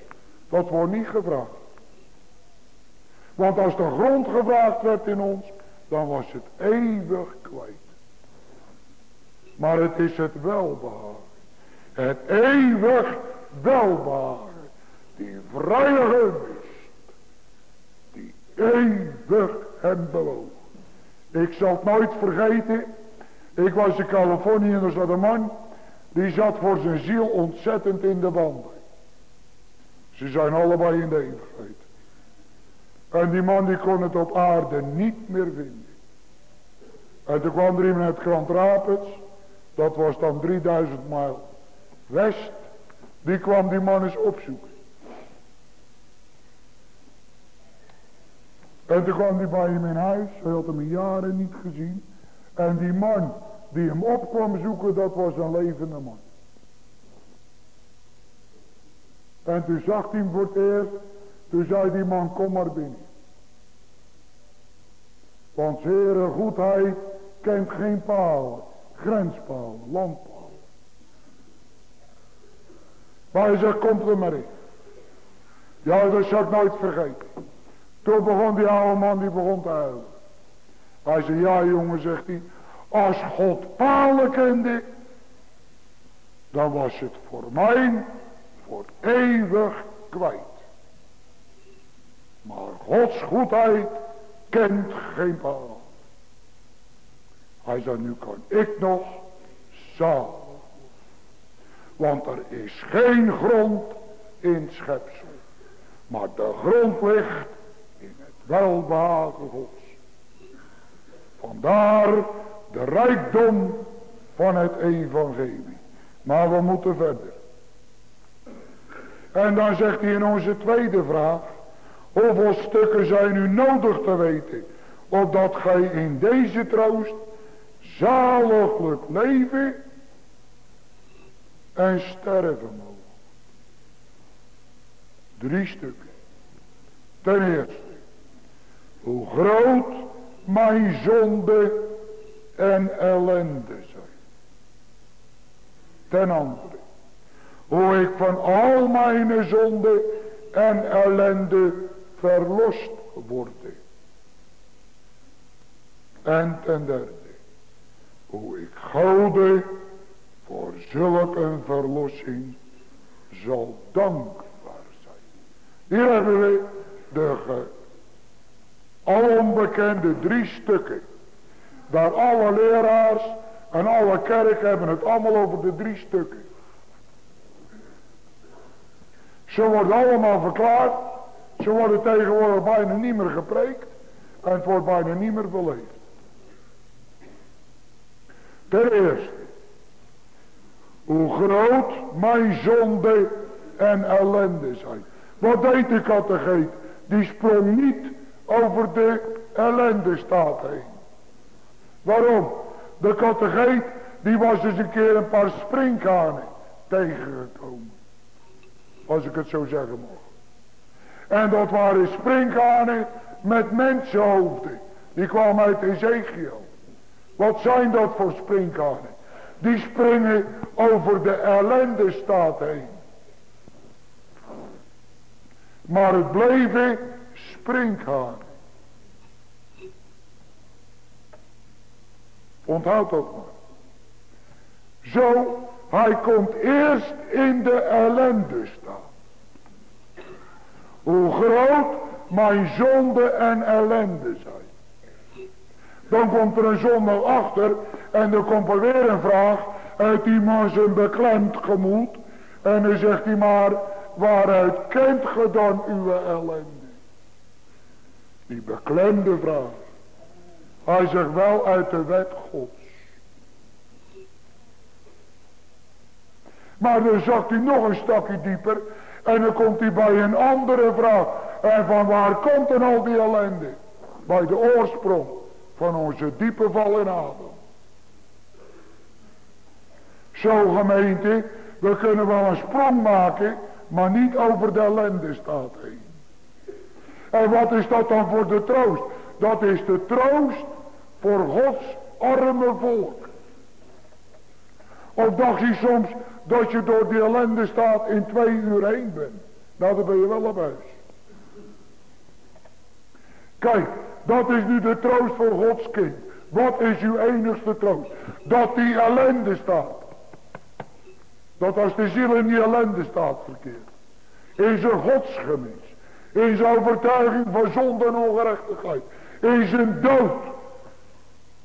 Speaker 2: Dat wordt niet gevraagd. Want als de grond gevraagd werd in ons, dan was het eeuwig kwijt. Maar het is het welbehagen. Het eeuwig welbehagen. Die vrije gunst. Die eeuwig hem bewoog. Ik zal het nooit vergeten. Ik was in Californië en er zat een man. Die zat voor zijn ziel ontzettend in de wanden. Ze zijn allebei in de eeuwigheid. En die man die kon het op aarde niet meer vinden. En toen kwam er iemand uit Grand Rapids. Dat was dan 3000 mijl west. Die kwam die man eens opzoeken. En toen kwam hij bij hem in huis. Hij had hem jaren niet gezien. En die man die hem op kwam zoeken, dat was een levende man. En toen zag hij hem voor het eerst. Toen zei die man, kom maar binnen. Want Heere goedheid kent geen palen, grenspalen, landpalen. Maar hij zegt, komt er maar in. Ja, dat zal ik nooit vergeten. Toen begon die oude man, die begon te huilen. Hij zei, ja jongen, zegt hij, als God palen kende, dan was het voor mij voor eeuwig kwijt. Maar Gods goedheid kent geen paal. Hij zei, nu kan ik nog zaal. Want er is geen grond in schepsel. Maar de grond ligt welbehagen Gods. Vandaar de rijkdom van het evangelie. Maar we moeten verder. En dan zegt hij in onze tweede vraag. Hoeveel stukken zijn u nodig te weten. Opdat gij in deze troost zaliglijk leven en sterven mogen. Drie stukken. Ten eerste. Hoe groot mijn zonde en ellende zijn. Ten andere. Hoe ik van al mijn zonde en ellende verlost worden. En ten derde. Hoe ik gouden voor zulke een verlossing zal dankbaar zijn. Hier hebben we de onbekende drie stukken. Waar alle leraars en alle kerken hebben het allemaal over de drie stukken. Ze worden allemaal verklaard. Ze worden tegenwoordig bijna niet meer gepreekt. En het wordt bijna niet meer beleefd. Ten eerste. Hoe groot mijn zonde en ellende zijn. Wat deed de kategeet? Die sprong niet over de ellende staat heen. Waarom? De kategeet die was eens een keer een paar springkanen tegengekomen. Als ik het zo zeggen mag. En dat waren springkanen met mensenhoofden. Die kwamen uit Ezekiel. Wat zijn dat voor springkanen? Die springen over de ellende staat heen. Maar het bleven springkanen. Onthoud dat maar. Zo, hij komt eerst in de ellende staan. Hoe groot mijn zonde en ellende zijn. Dan komt er een zondag achter en dan komt er weer een vraag uit iemand zijn beklemd gemoed. En dan zegt hij maar, waaruit kent ge dan uw ellende? Die beklemde vraag. Hij zegt wel uit de wet gods. Maar dan zakt hij nog een stapje dieper. En dan komt hij bij een andere vraag. En van waar komt dan al die ellende? Bij de oorsprong van onze diepe val in Adam. Zo gemeente, we kunnen wel een sprong maken, maar niet over de ellende staat heen. En wat is dat dan voor de troost? Dat is de troost voor Gods arme volk. Of dacht je soms dat je door die ellende staat in twee uur heen bent? Nou, dan ben je wel op huis. Kijk, dat is nu de troost voor Gods kind. Wat is uw enigste troost? Dat die ellende staat. Dat als de ziel in die ellende staat verkeerd. In zijn godsgemis. In zijn overtuiging van zonde en ongerechtigheid. In zijn dood.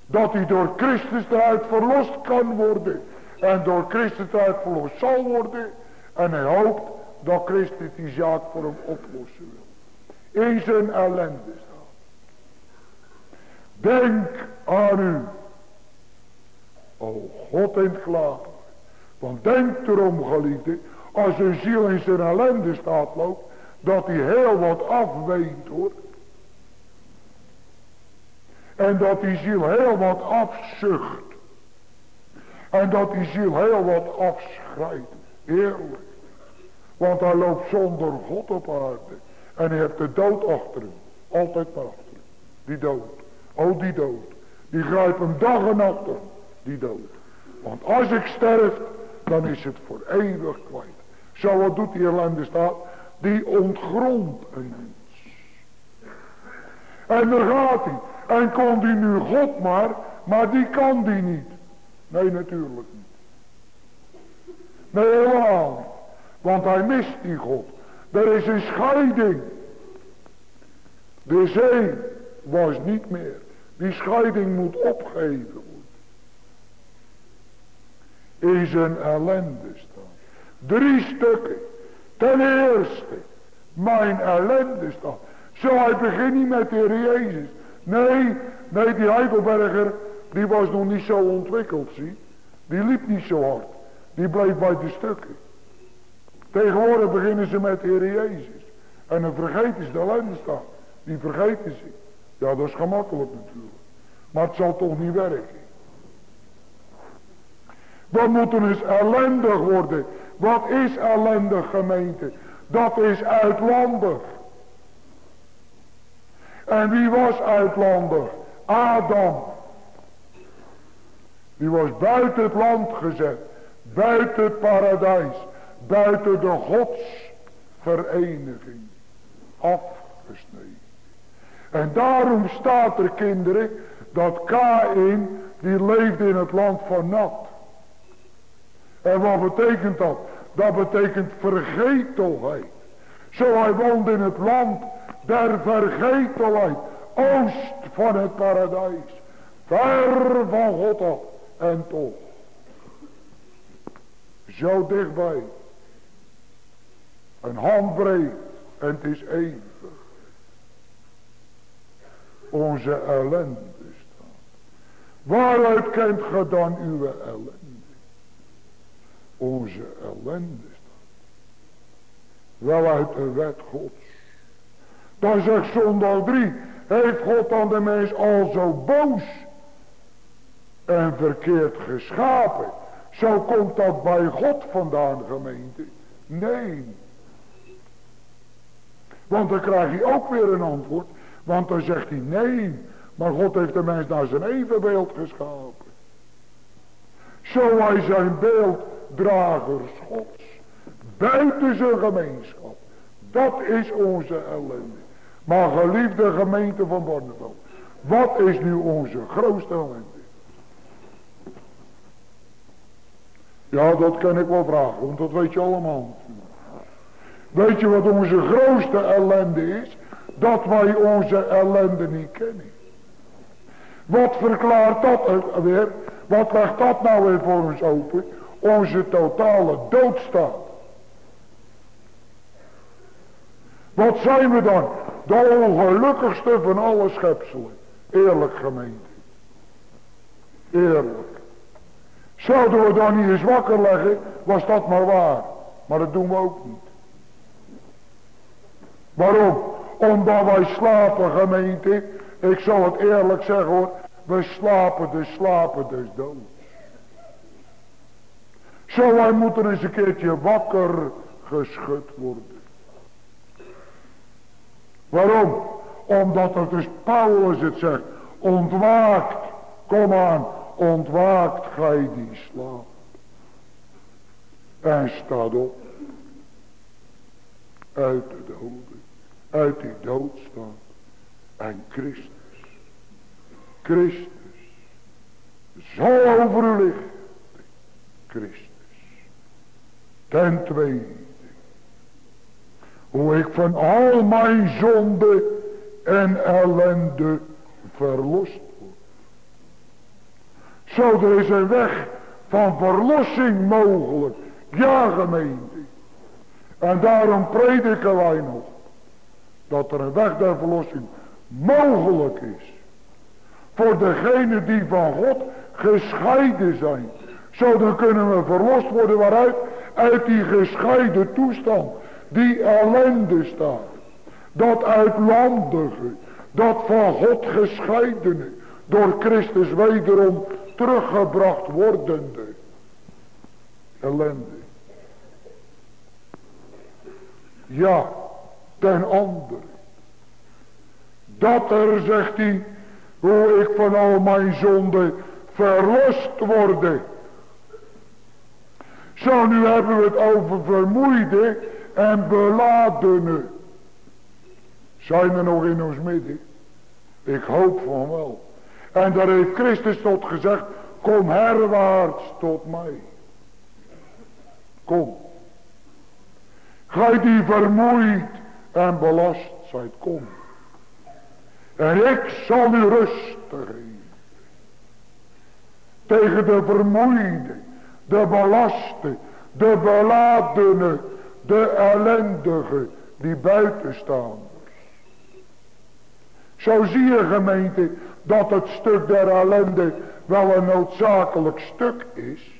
Speaker 2: Dat hij door Christus eruit verlost kan worden. En door Christus verlost zal worden. En hij hoopt dat Christus die zaak voor hem oplossen wil. In zijn ellende staat. Denk aan u. O God in het Want denk erom geliefde. Als een ziel in zijn ellende staat loopt. Dat hij heel wat afweent hoor. En dat die ziel heel wat afzucht. En dat die ziel heel wat afschrijdt. Eerlijk. Want hij loopt zonder God op aarde. En hij heeft de dood achter hem. Altijd maar achter hem. Die dood. Oh die dood. Die grijpt hem dag en nacht om. Die dood. Want als ik sterf. Dan is het voor eeuwig kwijt. Zo wat doet die ellende staat. Die ontgrondt een mens. En daar gaat hij. En kon die nu God maar. Maar die kan die niet. Nee natuurlijk niet. Nee helemaal niet. Want hij mist die God. Er is een scheiding. De zee was niet meer. Die scheiding moet opgegeven worden. Is een ellende staan. Drie stukken. Ten eerste, mijn ellende staat. Zo hij begint niet met de Heer Jezus. Nee, nee, die Heidelberger, die was nog niet zo ontwikkeld, zie. Die liep niet zo hard. Die bleef bij de stukken. Tegenwoordig beginnen ze met de Heer Jezus. En dan vergeten ze de ellende. Die vergeten ze. Ja, dat is gemakkelijk natuurlijk. Maar het zal toch niet werken. We moeten eens ellendig worden. Wat is ellendig gemeente? Dat is uitlandig. En wie was uitlandig? Adam. Die was buiten het land gezet. Buiten het paradijs. Buiten de godsvereniging. Afgesneden. En daarom staat er kinderen. Dat Kain die leefde in het land van Nat. En wat betekent dat? Dat betekent vergetelheid. Zo hij woont in het land der vergetelheid. Oost van het paradijs. Ver van God af. En toch. Zo dichtbij. Een handbreed. En het is eeuwig. Onze ellende staat. Waaruit kent ge dan uw ellende? Onze ellende. Wel uit de wet gods. Dan zegt zondag 3. Heeft God dan de mens al zo boos en verkeerd geschapen? Zo komt dat bij God vandaan gemeente. Nee. Want dan krijg je ook weer een antwoord. Want dan zegt hij nee. Maar God heeft de mens naar zijn evenbeeld geschapen. Zo hij zijn beelddragers gods. Buiten zijn gemeenschap. Dat is onze ellende. Maar geliefde gemeente van Barneveld. Wat is nu onze grootste ellende? Ja, dat kan ik wel vragen, want dat weet je allemaal. Weet je wat onze grootste ellende is? Dat wij onze ellende niet kennen. Wat verklaart dat weer? Wat legt dat nou weer voor ons open? Onze totale doodstaat. Wat zijn we dan? De ongelukkigste van alle schepselen. Eerlijk gemeente. Eerlijk. Zouden we dan niet eens wakker leggen, was dat maar waar. Maar dat doen we ook niet. Waarom? Omdat wij slapen gemeente. Ik zal het eerlijk zeggen hoor. We slapen de slapen dus dood. Zo wij moeten eens een keertje wakker geschud worden. Waarom? Omdat het dus Paulus het zegt. Ontwaakt. Kom aan. Ontwaakt gij die slaapt. En staat op. Uit de doden. Uit die doodstaat. En Christus. Christus. Zal over. Christus. Ten tweede hoe ik van al mijn zonde en ellende verlost word. Zo er is een weg van verlossing mogelijk. Ja gemeente. En daarom prediken wij nog. Dat er een weg der verlossing mogelijk is. Voor degenen die van God gescheiden zijn. Zo dan kunnen we verlost worden waaruit? Uit die gescheiden toestand die ellende staat. Dat uitlandige, dat van God gescheidene, door Christus wederom teruggebracht wordende ellende. Ja, ten andere. Dat er, zegt hij, hoe ik van al mijn zonden verlost worde. Zo, nu hebben we het over vermoeide en beladenen. Zijn er nog in ons midden? Ik hoop van wel. En daar heeft Christus tot gezegd, kom herwaarts tot mij. Kom. Gij die vermoeid en belast zijt, kom. En ik zal u rust geven. Tegen de vermoeide, de belaste, de beladene, de ellendige, die buiten staan. Zo zie je gemeente dat het stuk der ellende wel een noodzakelijk stuk is.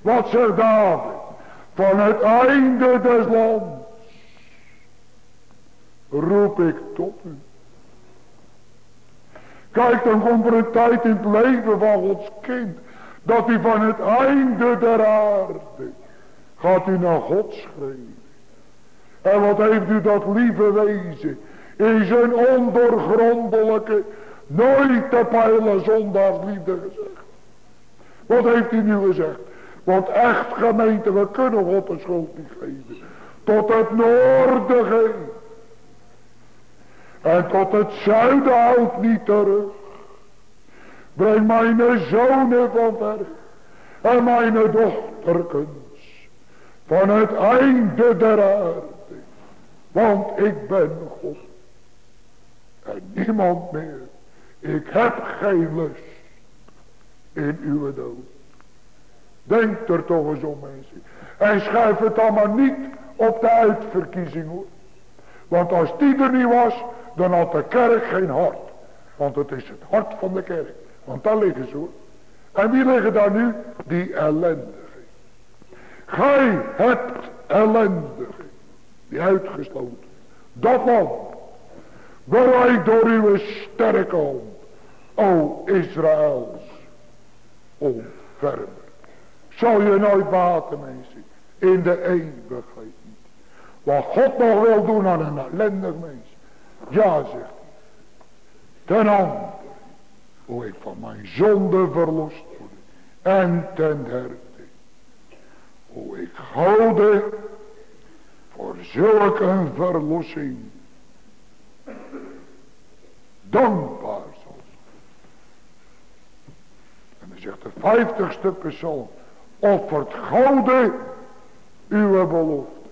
Speaker 2: Wat zegt David? Van het einde des lands roep ik tot u. Kijk, dan komt er een tijd in het leven van Gods kind. Dat u van het einde der aarde gaat u naar God schreeuwen. En wat heeft u dat lieve wezen in zijn ondoorgrondelijke, nooit te peilen zondagsliefde gezegd. Wat heeft hij nu gezegd? Want echt gemeente, we kunnen God de schuld niet geven. Tot het noorden geven. En tot het zuiden houdt niet terug. Breng mijn zonen van ver. En mijn dochterkens. Van het einde der aarde. Want ik ben God. En niemand meer. Ik heb geen lust in uw dood. Denk er toch eens om mensen. En schuif het allemaal niet op de uitverkiezing hoor. Want als die er niet was, dan had de kerk geen hart. Want het is het hart van de kerk. Want daar liggen ze hoor. En wie liggen daar nu? Die ellendigen. Gij hebt ellendigen. Die uitgesloten. Dat land. Bereid door uw sterke hand. O Israëls. Ontfermer. Zal je nooit baten mensen. In de eeuwigheid niet. Wat God nog wil doen aan een ellendig mens. Ja, zegt hij. Ten andere, hoe ik van mijn zonde verlost word. En ten derde, hoe ik houden voor zulke een verlossing dankbaar zal En dan zegt de vijftigste persoon, offert gouden uw belofte.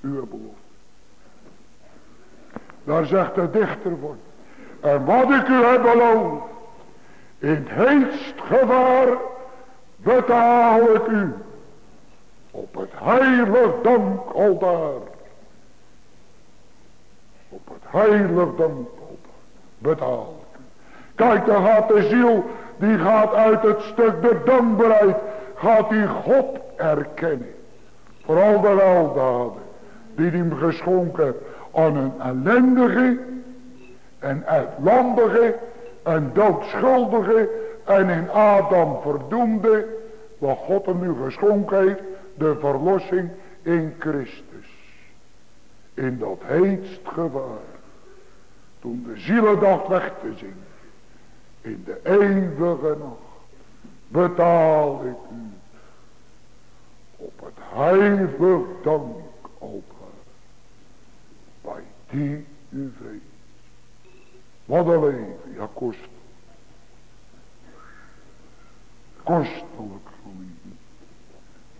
Speaker 2: Uw belofte. Daar zegt de dichter voor. En wat ik u heb beloofd. In het heetst gevaar betaal ik u. Op het heilig dankaltaar. Op het heilig dankaltaar betaal ik u. Kijk, dan gaat de ziel, die gaat uit het stuk de dankbaarheid, gaat die God erkennen. Vooral de weldaden die hij hem geschonken aan een ellendige en uitlandige en doodschuldige en in Adam verdoemde, wat God hem nu geschonken heeft, de verlossing in Christus. In dat heetst gevaar, toen de zielen dacht weg te zingen, in de eeuwige nacht, betaal ik u op het heilig dank op die u vreest. Leven, ja kost. Kostelijk geliefd.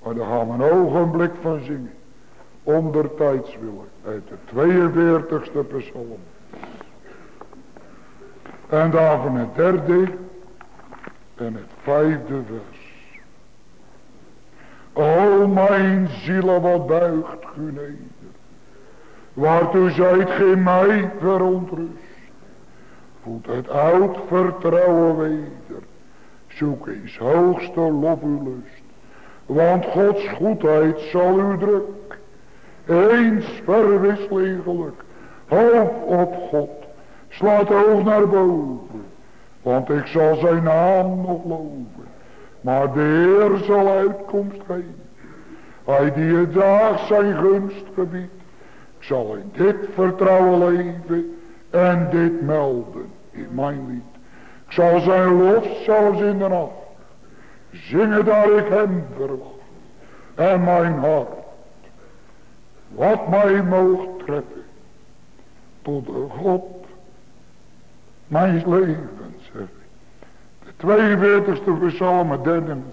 Speaker 2: Maar daar gaan we een ogenblik van zingen. Onder tijdswillen. Uit de 42ste psalm. En daarvan het derde en het vijfde vers. O mijn ziel, wat buigt u Waartoe zijt gij mij verontrust. Voelt het oud vertrouwen weder. Zoek eens hoogste lof uw lust. Want Gods goedheid zal u druk. Eens verwisseling geluk. Hoop op God. Slaat oog naar boven. Want ik zal zijn naam nog loven. Maar de Heer zal uitkomst geven. Hij die het dag zijn gunst gebiedt zal in dit vertrouwen leven en dit melden mijn lied. Ik zal zijn lof zelfs in de nacht zingen daar ik hem verwacht En mijn hart, wat mij moogt treffen, tot de God mijn leven zegt. De 42e psalm, 3 en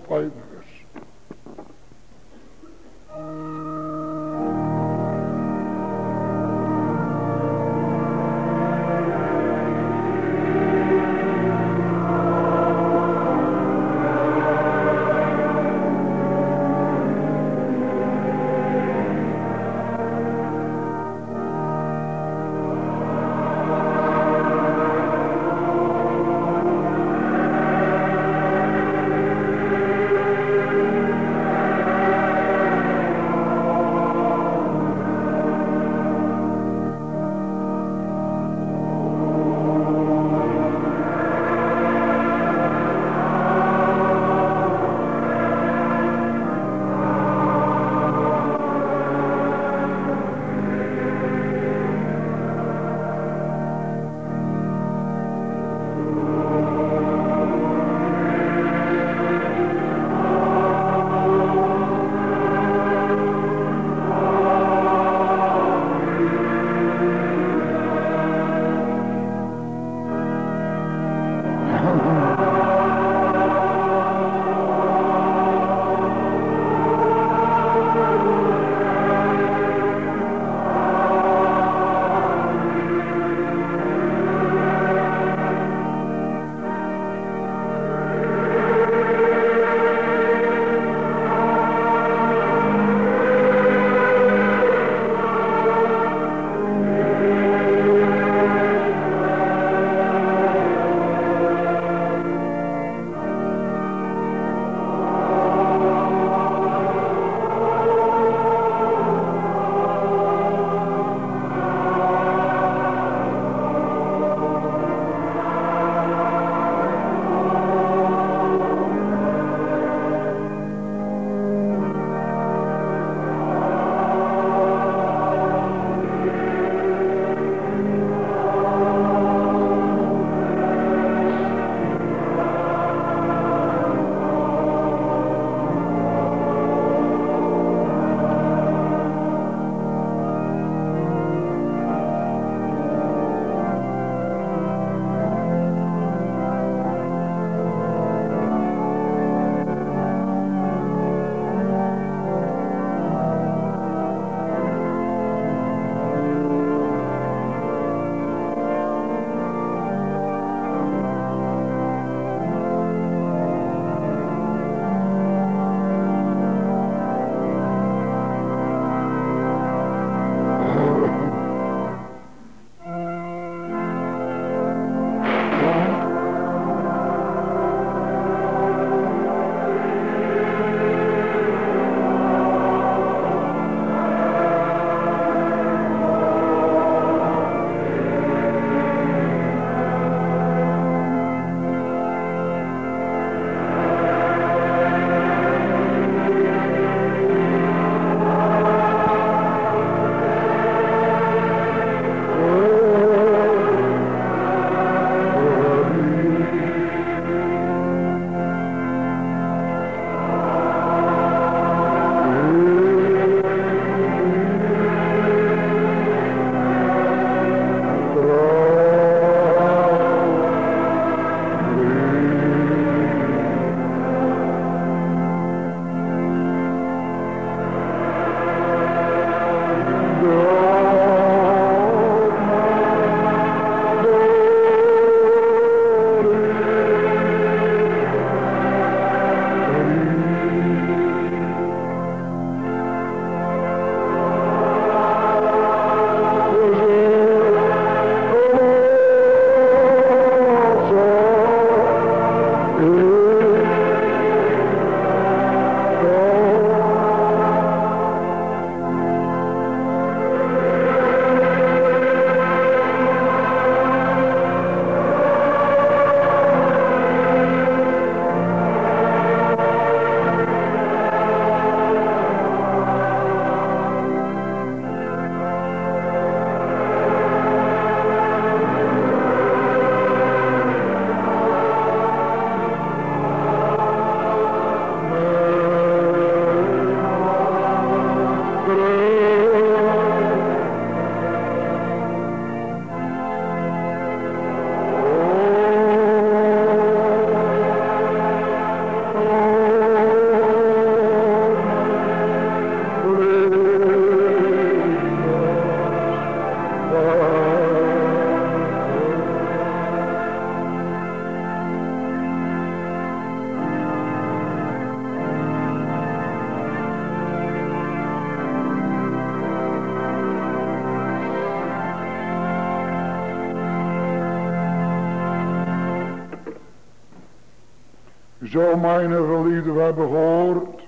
Speaker 2: mijn geliefde, we hebben gehoord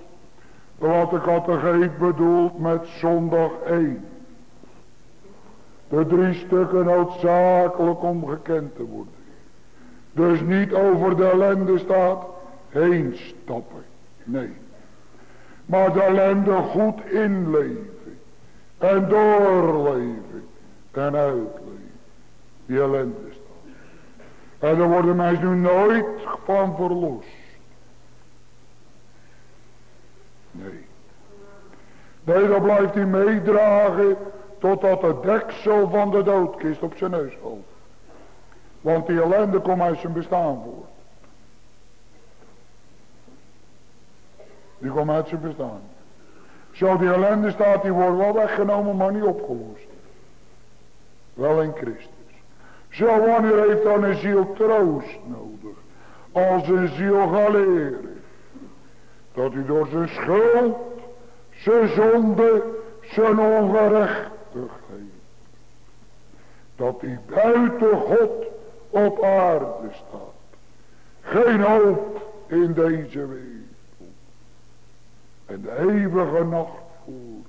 Speaker 2: wat de categeet bedoelt met zondag 1. De drie stukken noodzakelijk om gekend te worden. Dus niet over de ellende staat heen stappen. Nee. Maar de ellende goed inleven. En doorleven. En uitleven. Die ellende staat. En daar worden mensen nu nooit van verlost. Nee. Nee, dan blijft hij meedragen totdat het deksel van de doodkist op zijn neus valt. Want die ellende komt uit zijn bestaan voor. Die komt uit zijn bestaan. Zo die ellende staat, die wordt wel weggenomen, maar niet opgelost. Wel in Christus. Zo wanneer heeft dan een ziel troost nodig. Als een ziel gaat leren. Dat hij door zijn schuld, zijn zonde, zijn ongerechtigheid. Dat hij buiten God op aarde staat. Geen hoop in deze wereld. En de eeuwige nacht voert.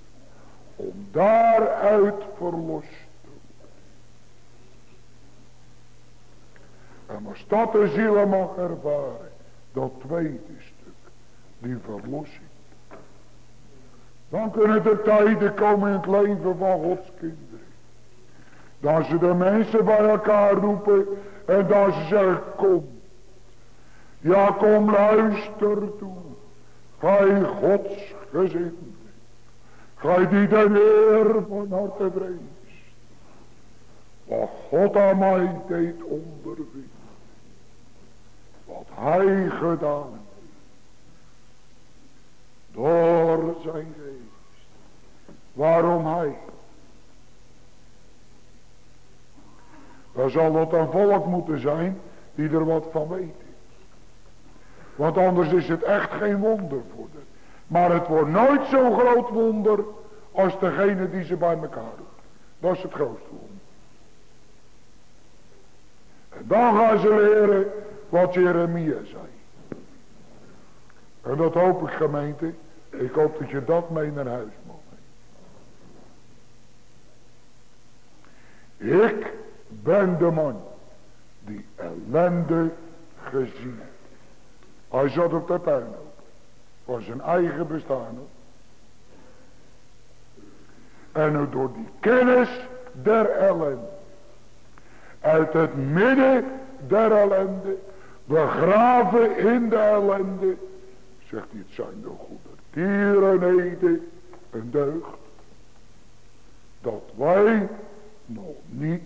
Speaker 2: Om daaruit verlost te worden. En als dat de ziel mag ervaren. Dat tweede stuk. Die verlossing. Dan kunnen er tijden komen in het leven van Gods kinderen. Dat ze de mensen bij elkaar roepen. En dat ze zeggen kom. Ja kom luister toe. Gij Gods gezin. Gij die de Heer van harte vreest. Wat God aan mij deed ondervinden. Wat hij gedaan heeft. Door zijn geest. Waarom hij? Dan zal dat een volk moeten zijn die er wat van weten. Want anders is het echt geen wonder voor de. Maar het wordt nooit zo'n groot wonder als degene die ze bij elkaar doet. Dat is het grootste wonder. En dan gaan ze leren wat Jeremia zei. En dat hoop ik gemeente. Ik hoop dat je dat mee naar huis mag Ik ben de man die ellende gezien hij zat op de puinhoop. Voor zijn eigen bestaan. En door die kennis der ellende. Uit het midden der ellende. Begraven in de ellende. Zegt hij het zijn de goede dieren eten. Een deugd. Dat wij nog niet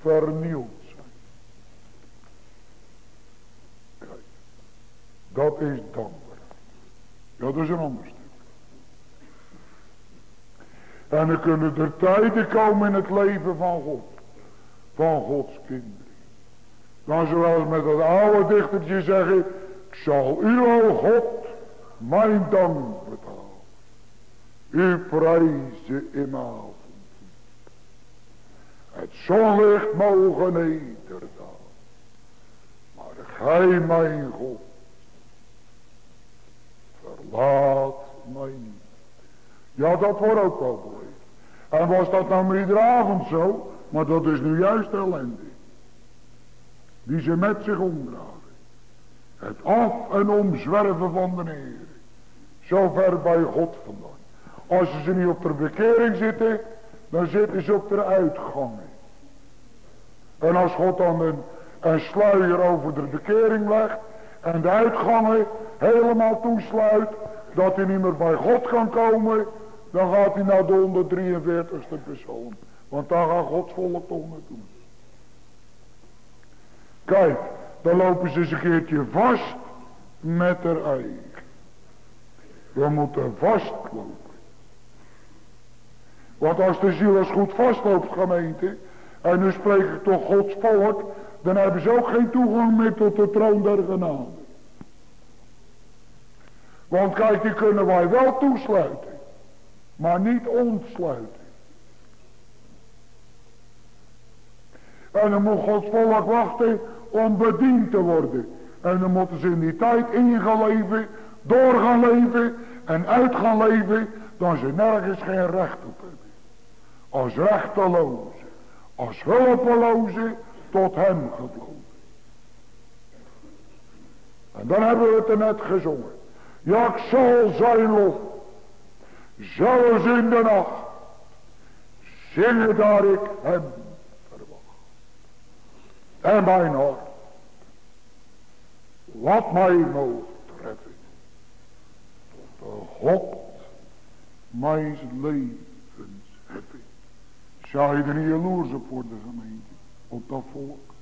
Speaker 2: vernieuwd Dat is dankbaar. Ja, dat is een ander stuk. En er kunnen er tijden komen in het leven van God. Van Gods kinderen. Dan zoals met dat oude dichtertje zeggen. Ik zal u, o God, mijn dank betalen. U prijzen in mijn. Het zonlicht mogen nederdalen. Maar gij, mijn God, Laat mij niet. Ja, dat wordt ook wel beleefd. En was dat nou iedere avond zo? Maar dat is nu juist ellende. Die ze met zich omdragen. Het af- en omzwerven van de Heer. Zo ver bij God vandaan. Als ze niet op de bekering zitten, dan zitten ze op de uitgangen. En als God dan een, sluier over de bekering legt en de uitgangen helemaal toesluit, dat hij niet meer bij God kan komen, dan gaat hij naar de 143ste persoon. Want daar gaat Gods volk toch naartoe. Kijk, dan lopen ze eens een keertje vast met haar eigen. We moeten vastlopen. Want als de ziel eens goed vastloopt, gemeente, en nu spreek ik toch Gods volk, dan hebben ze ook geen toegang meer tot de troon der genade. Want kijk, die kunnen wij wel toesluiten. Maar niet ontsluiten. En dan moet Gods volk wachten om bediend te worden. En dan moeten ze in die tijd in gaan leven, door gaan leven en uit gaan leven, dan ze nergens geen recht op. Als rechteloze, als hulpeloze, tot hem gevlogen. En dan hebben we het er net gezongen. Ja, ik zal zijn lof, zelfs in de nacht, zingen daar ik hem verwacht. En mijn hart, wat mij mocht treffen, de God mijn hebben. Zou je er niet jaloers op worden gemeente, op dat volk?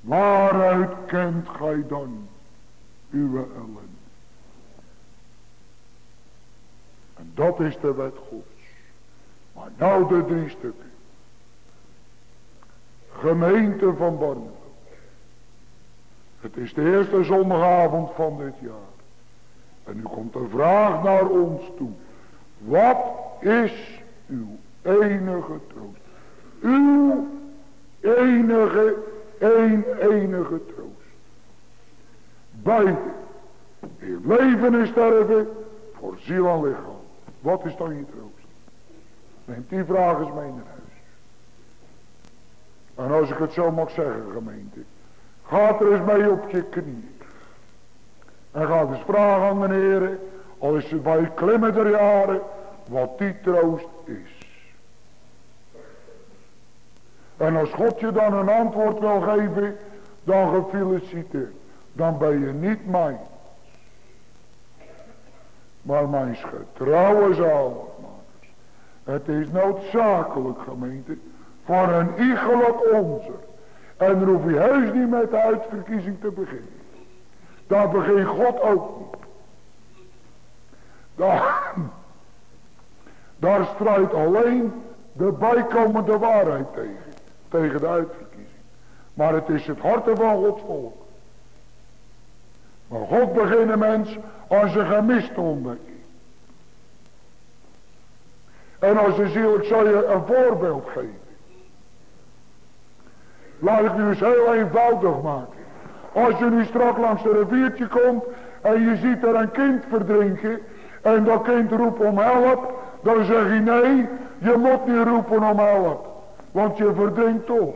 Speaker 2: Waaruit kent gij dan uw ellende? En dat is de wet gods. Maar nou de drie stukken. Gemeente van Barneveld. Het is de eerste zondagavond van dit jaar. En nu komt de vraag naar ons toe. Wat is uw enige troost? Uw enige, een enige troost. Beide. In leven en sterven voor ziel en lichaam. Wat is dan je troost? Neemt die vraag eens mee naar huis. En als ik het zo mag zeggen gemeente. Ga er eens mee op je knieën. En ga eens vragen aan de heren. Al is het bij klimmen der jaren. Wat die troost is. En als God je dan een antwoord wil geven. Dan gefeliciteerd. Dan ben je niet mijn. Maar mijn getrouwe zaligmakers. Het is noodzakelijk gemeente. Voor een iegelijk onze. En dan hoef je heus niet met de uitverkiezing te beginnen. Daar begint God ook niet. Daar, daar strijdt alleen de bijkomende waarheid tegen. Tegen de uitverkiezing. Maar het is het harte van Gods volk. Maar God begint een mens als ze gemist ontdekking. En als je ziel, ik zal je een voorbeeld geven. Laat ik nu eens heel eenvoudig maken. Als je nu strak langs een riviertje komt en je ziet er een kind verdrinken en dat kind roept om help, dan zeg je nee, je moet niet roepen om help, want je verdrinkt toch.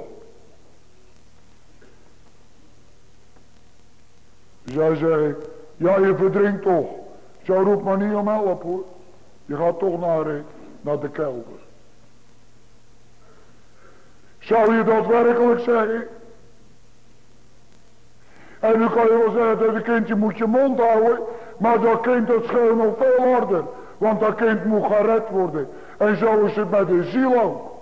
Speaker 2: Zij zei, ja je verdrinkt toch. Zo roept maar niet om help hoor. Je gaat toch naar, eh, naar de kelder. Zou je dat werkelijk zeggen? En nu kan je wel zeggen dat een kindje moet je mond houden. Maar dat kind dat scheelt nog veel harder. Want dat kind moet gered worden. En zo is het met de ziel.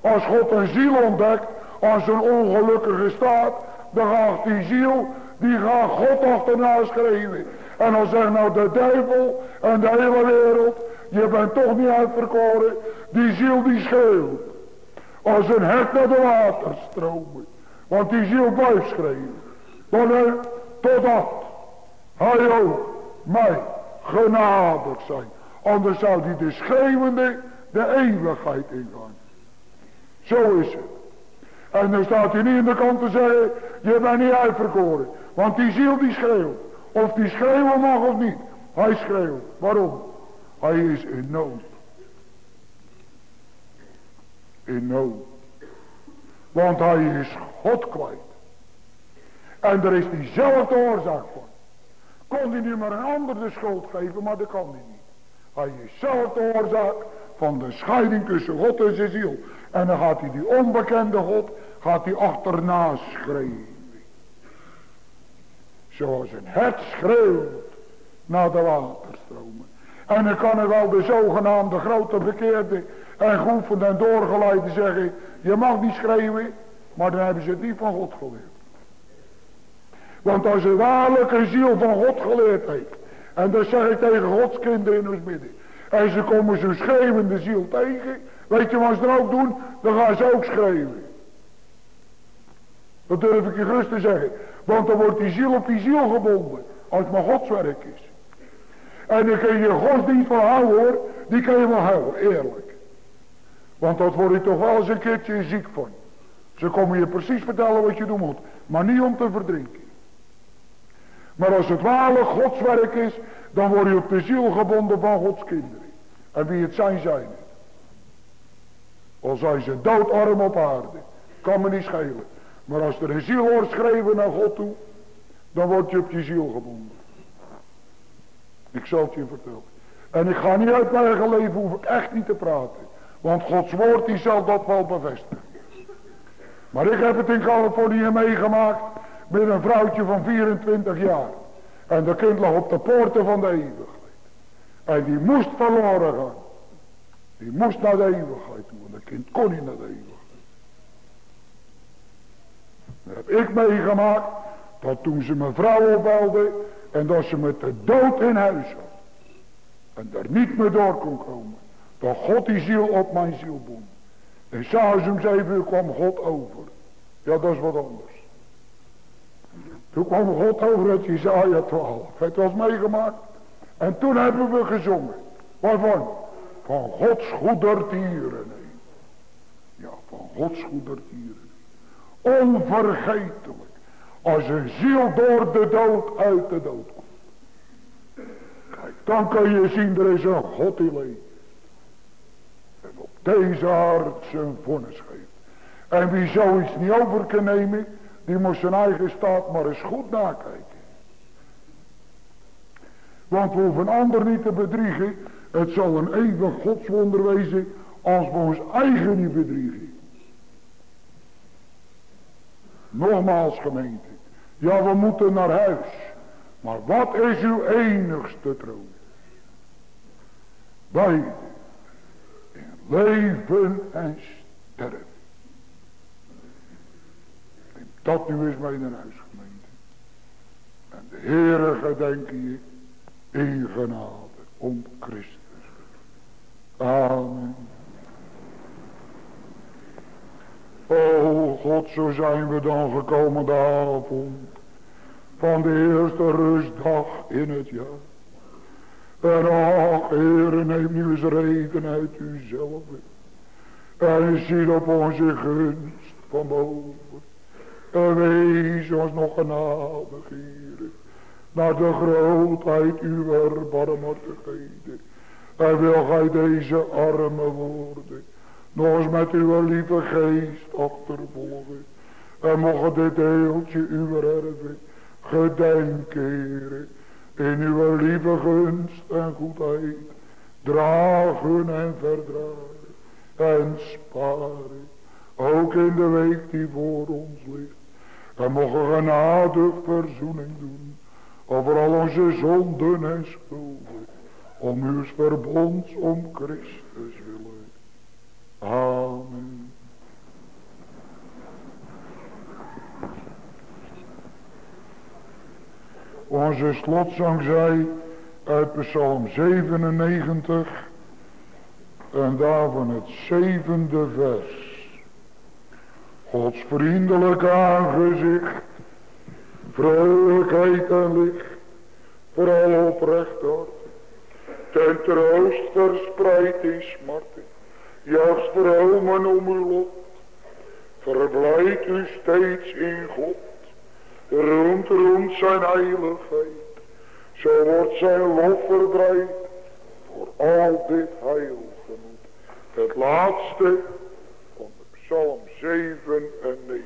Speaker 2: Als God een ziel ontdekt. Als een ongelukkige staat. Dan gaat die ziel. Die gaat God achterna schreeuwen. En dan zegt nou de duivel. En de hele wereld. Je bent toch niet uitverkoren. Die ziel die schreeuwt. Als een hert naar de water. Want die ziel blijft schreeuwen. Wanneer? Totdat hij ook mij genadig zijn. Anders zou die de schreeuwende de eeuwigheid ingaan. Zo is het. En dan staat hij niet in de kant te zeggen, je bent niet uitverkoren. Want die ziel die schreeuwt. Of die schreeuwen mag of niet. Hij schreeuwt. Waarom? Hij is in nood. In nood. Want hij is God kwijt. En er is diezelfde oorzaak voor. Kon hij nu maar een ander de schuld geven, maar dat kan hij niet. Hij is zelf de oorzaak van de scheiding tussen God en zijn ziel. En dan gaat hij die onbekende God, gaat hij achterna schreeuwen. Zoals een hert schreeuwt naar de waterstromen. En dan kan er wel de zogenaamde grote bekeerde en geoefend en doorgeleide zeggen, je mag niet schreeuwen, maar dan hebben ze het niet van God geleerd. Want als een ziel van God geleerd heeft. En dat zeg ik tegen Gods kinderen in ons midden. En ze komen zo'n schreeuwende ziel tegen. Weet je wat ze dan ook doen? Dan gaan ze ook schreeuwen. Dat durf ik je gerust te zeggen. Want dan wordt die ziel op die ziel gebonden. Als het maar Gods werk is. En dan kun je godsdienst van houden hoor. Die kan je wel houden, eerlijk. Want dat word je toch wel eens een keertje ziek van. Ze komen je precies vertellen wat je doen moet. Maar niet om te verdrinken. Maar als het waarlijk Gods werk is, dan word je op de ziel gebonden van Gods kinderen. En wie het zijn, zijn. Al zijn ze doodarm op aarde. Kan me niet schelen. Maar als er een ziel wordt geschreven naar God toe, dan word je op je ziel gebonden. Ik zal het je vertellen. En ik ga niet uit mijn eigen leven, hoef ik echt niet te praten. Want Gods woord die zal dat wel bevestigen. Maar ik heb het in Californië meegemaakt met een vrouwtje van 24 jaar. En dat kind lag op de poorten van de eeuwigheid. En die moest verloren gaan. Die moest naar de eeuwigheid toe. Kind kon niet naar de heb ik meegemaakt. Dat toen ze mijn vrouw opbelde. En dat ze met de dood in huis had. En daar niet meer door kon komen. Dat God die ziel op mijn ziel bond. En s'avonds om zeven uur kwam God over. Ja, dat is wat anders. Toen kwam God over het Jezaja 12. Het was meegemaakt. En toen hebben we gezongen. Waarvan? Van Gods goedertieren. Van Gods goedertieren. Onvergetelijk. Als een ziel door de dood uit de dood komt. Kijk, dan kun je zien, er is een God die leeft. En op deze aard zijn vonnis geeft. En wie zoiets niet over kan nemen, die moet zijn eigen staat maar eens goed nakijken. Want we hoeven ander niet te bedriegen. Het zal een eeuwig godswonder wezen als we ons eigen niet bedriegen. Nogmaals gemeente. Ja, we moeten naar huis. Maar wat is uw enigste troon? Beide. In leven en sterven. Dat nu is mijn huisgemeente. En de Heere gedenken je in genade om Christus. Amen. O God, zo zijn we dan gekomen de avond van de eerste rustdag in het jaar. En ach, Heere, neem nu eens reken uit uzelf. En zie op onze gunst van boven. En wees ons nog genadig. Naar de grootheid uw barmhartigheden. En wil gij deze arme woorden nog eens met uw lieve geest achtervolgen. En mogen dit deeltje uw erven gedenken, in uw lieve gunst en goedheid, dragen en verdragen en sparen, ook in de week die voor ons ligt. En mogen genadig verzoening doen over al onze zonden en schulden, om uw verbonds om Christus. Amen. Onze slotzang zei uit Psalm 97 en daarvan het zevende vers. Gods vriendelijk aangezicht, vrolijkheid en licht, vooral oprecht hart, ten troost verspreid in smarten, juist vromen om uw lot, verblijd u steeds in God, roemt, roemt zijn heiligheid, zo wordt zijn lof verbreid, voor al dit heil genoemd. Het laatste van de psalm 7 en 9.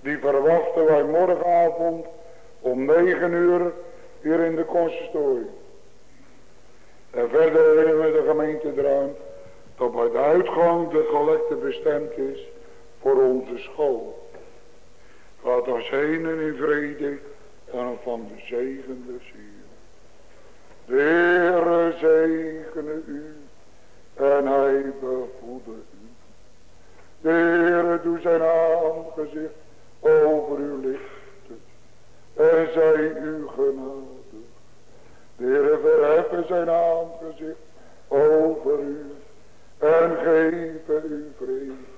Speaker 2: Die verwachten wij morgenavond om 9 uur hier in de consistorie. En verder willen we de gemeente eraan dat bij de uitgang de collecte bestemd is voor onze school. Laat ons heen in vrede en van de zegende ziel. De Heere zegene u en hij Heere doe zijn aangezicht over u lichten en zij u genadig. De Heere verheffen zijn aangezicht over u en geven u vrede.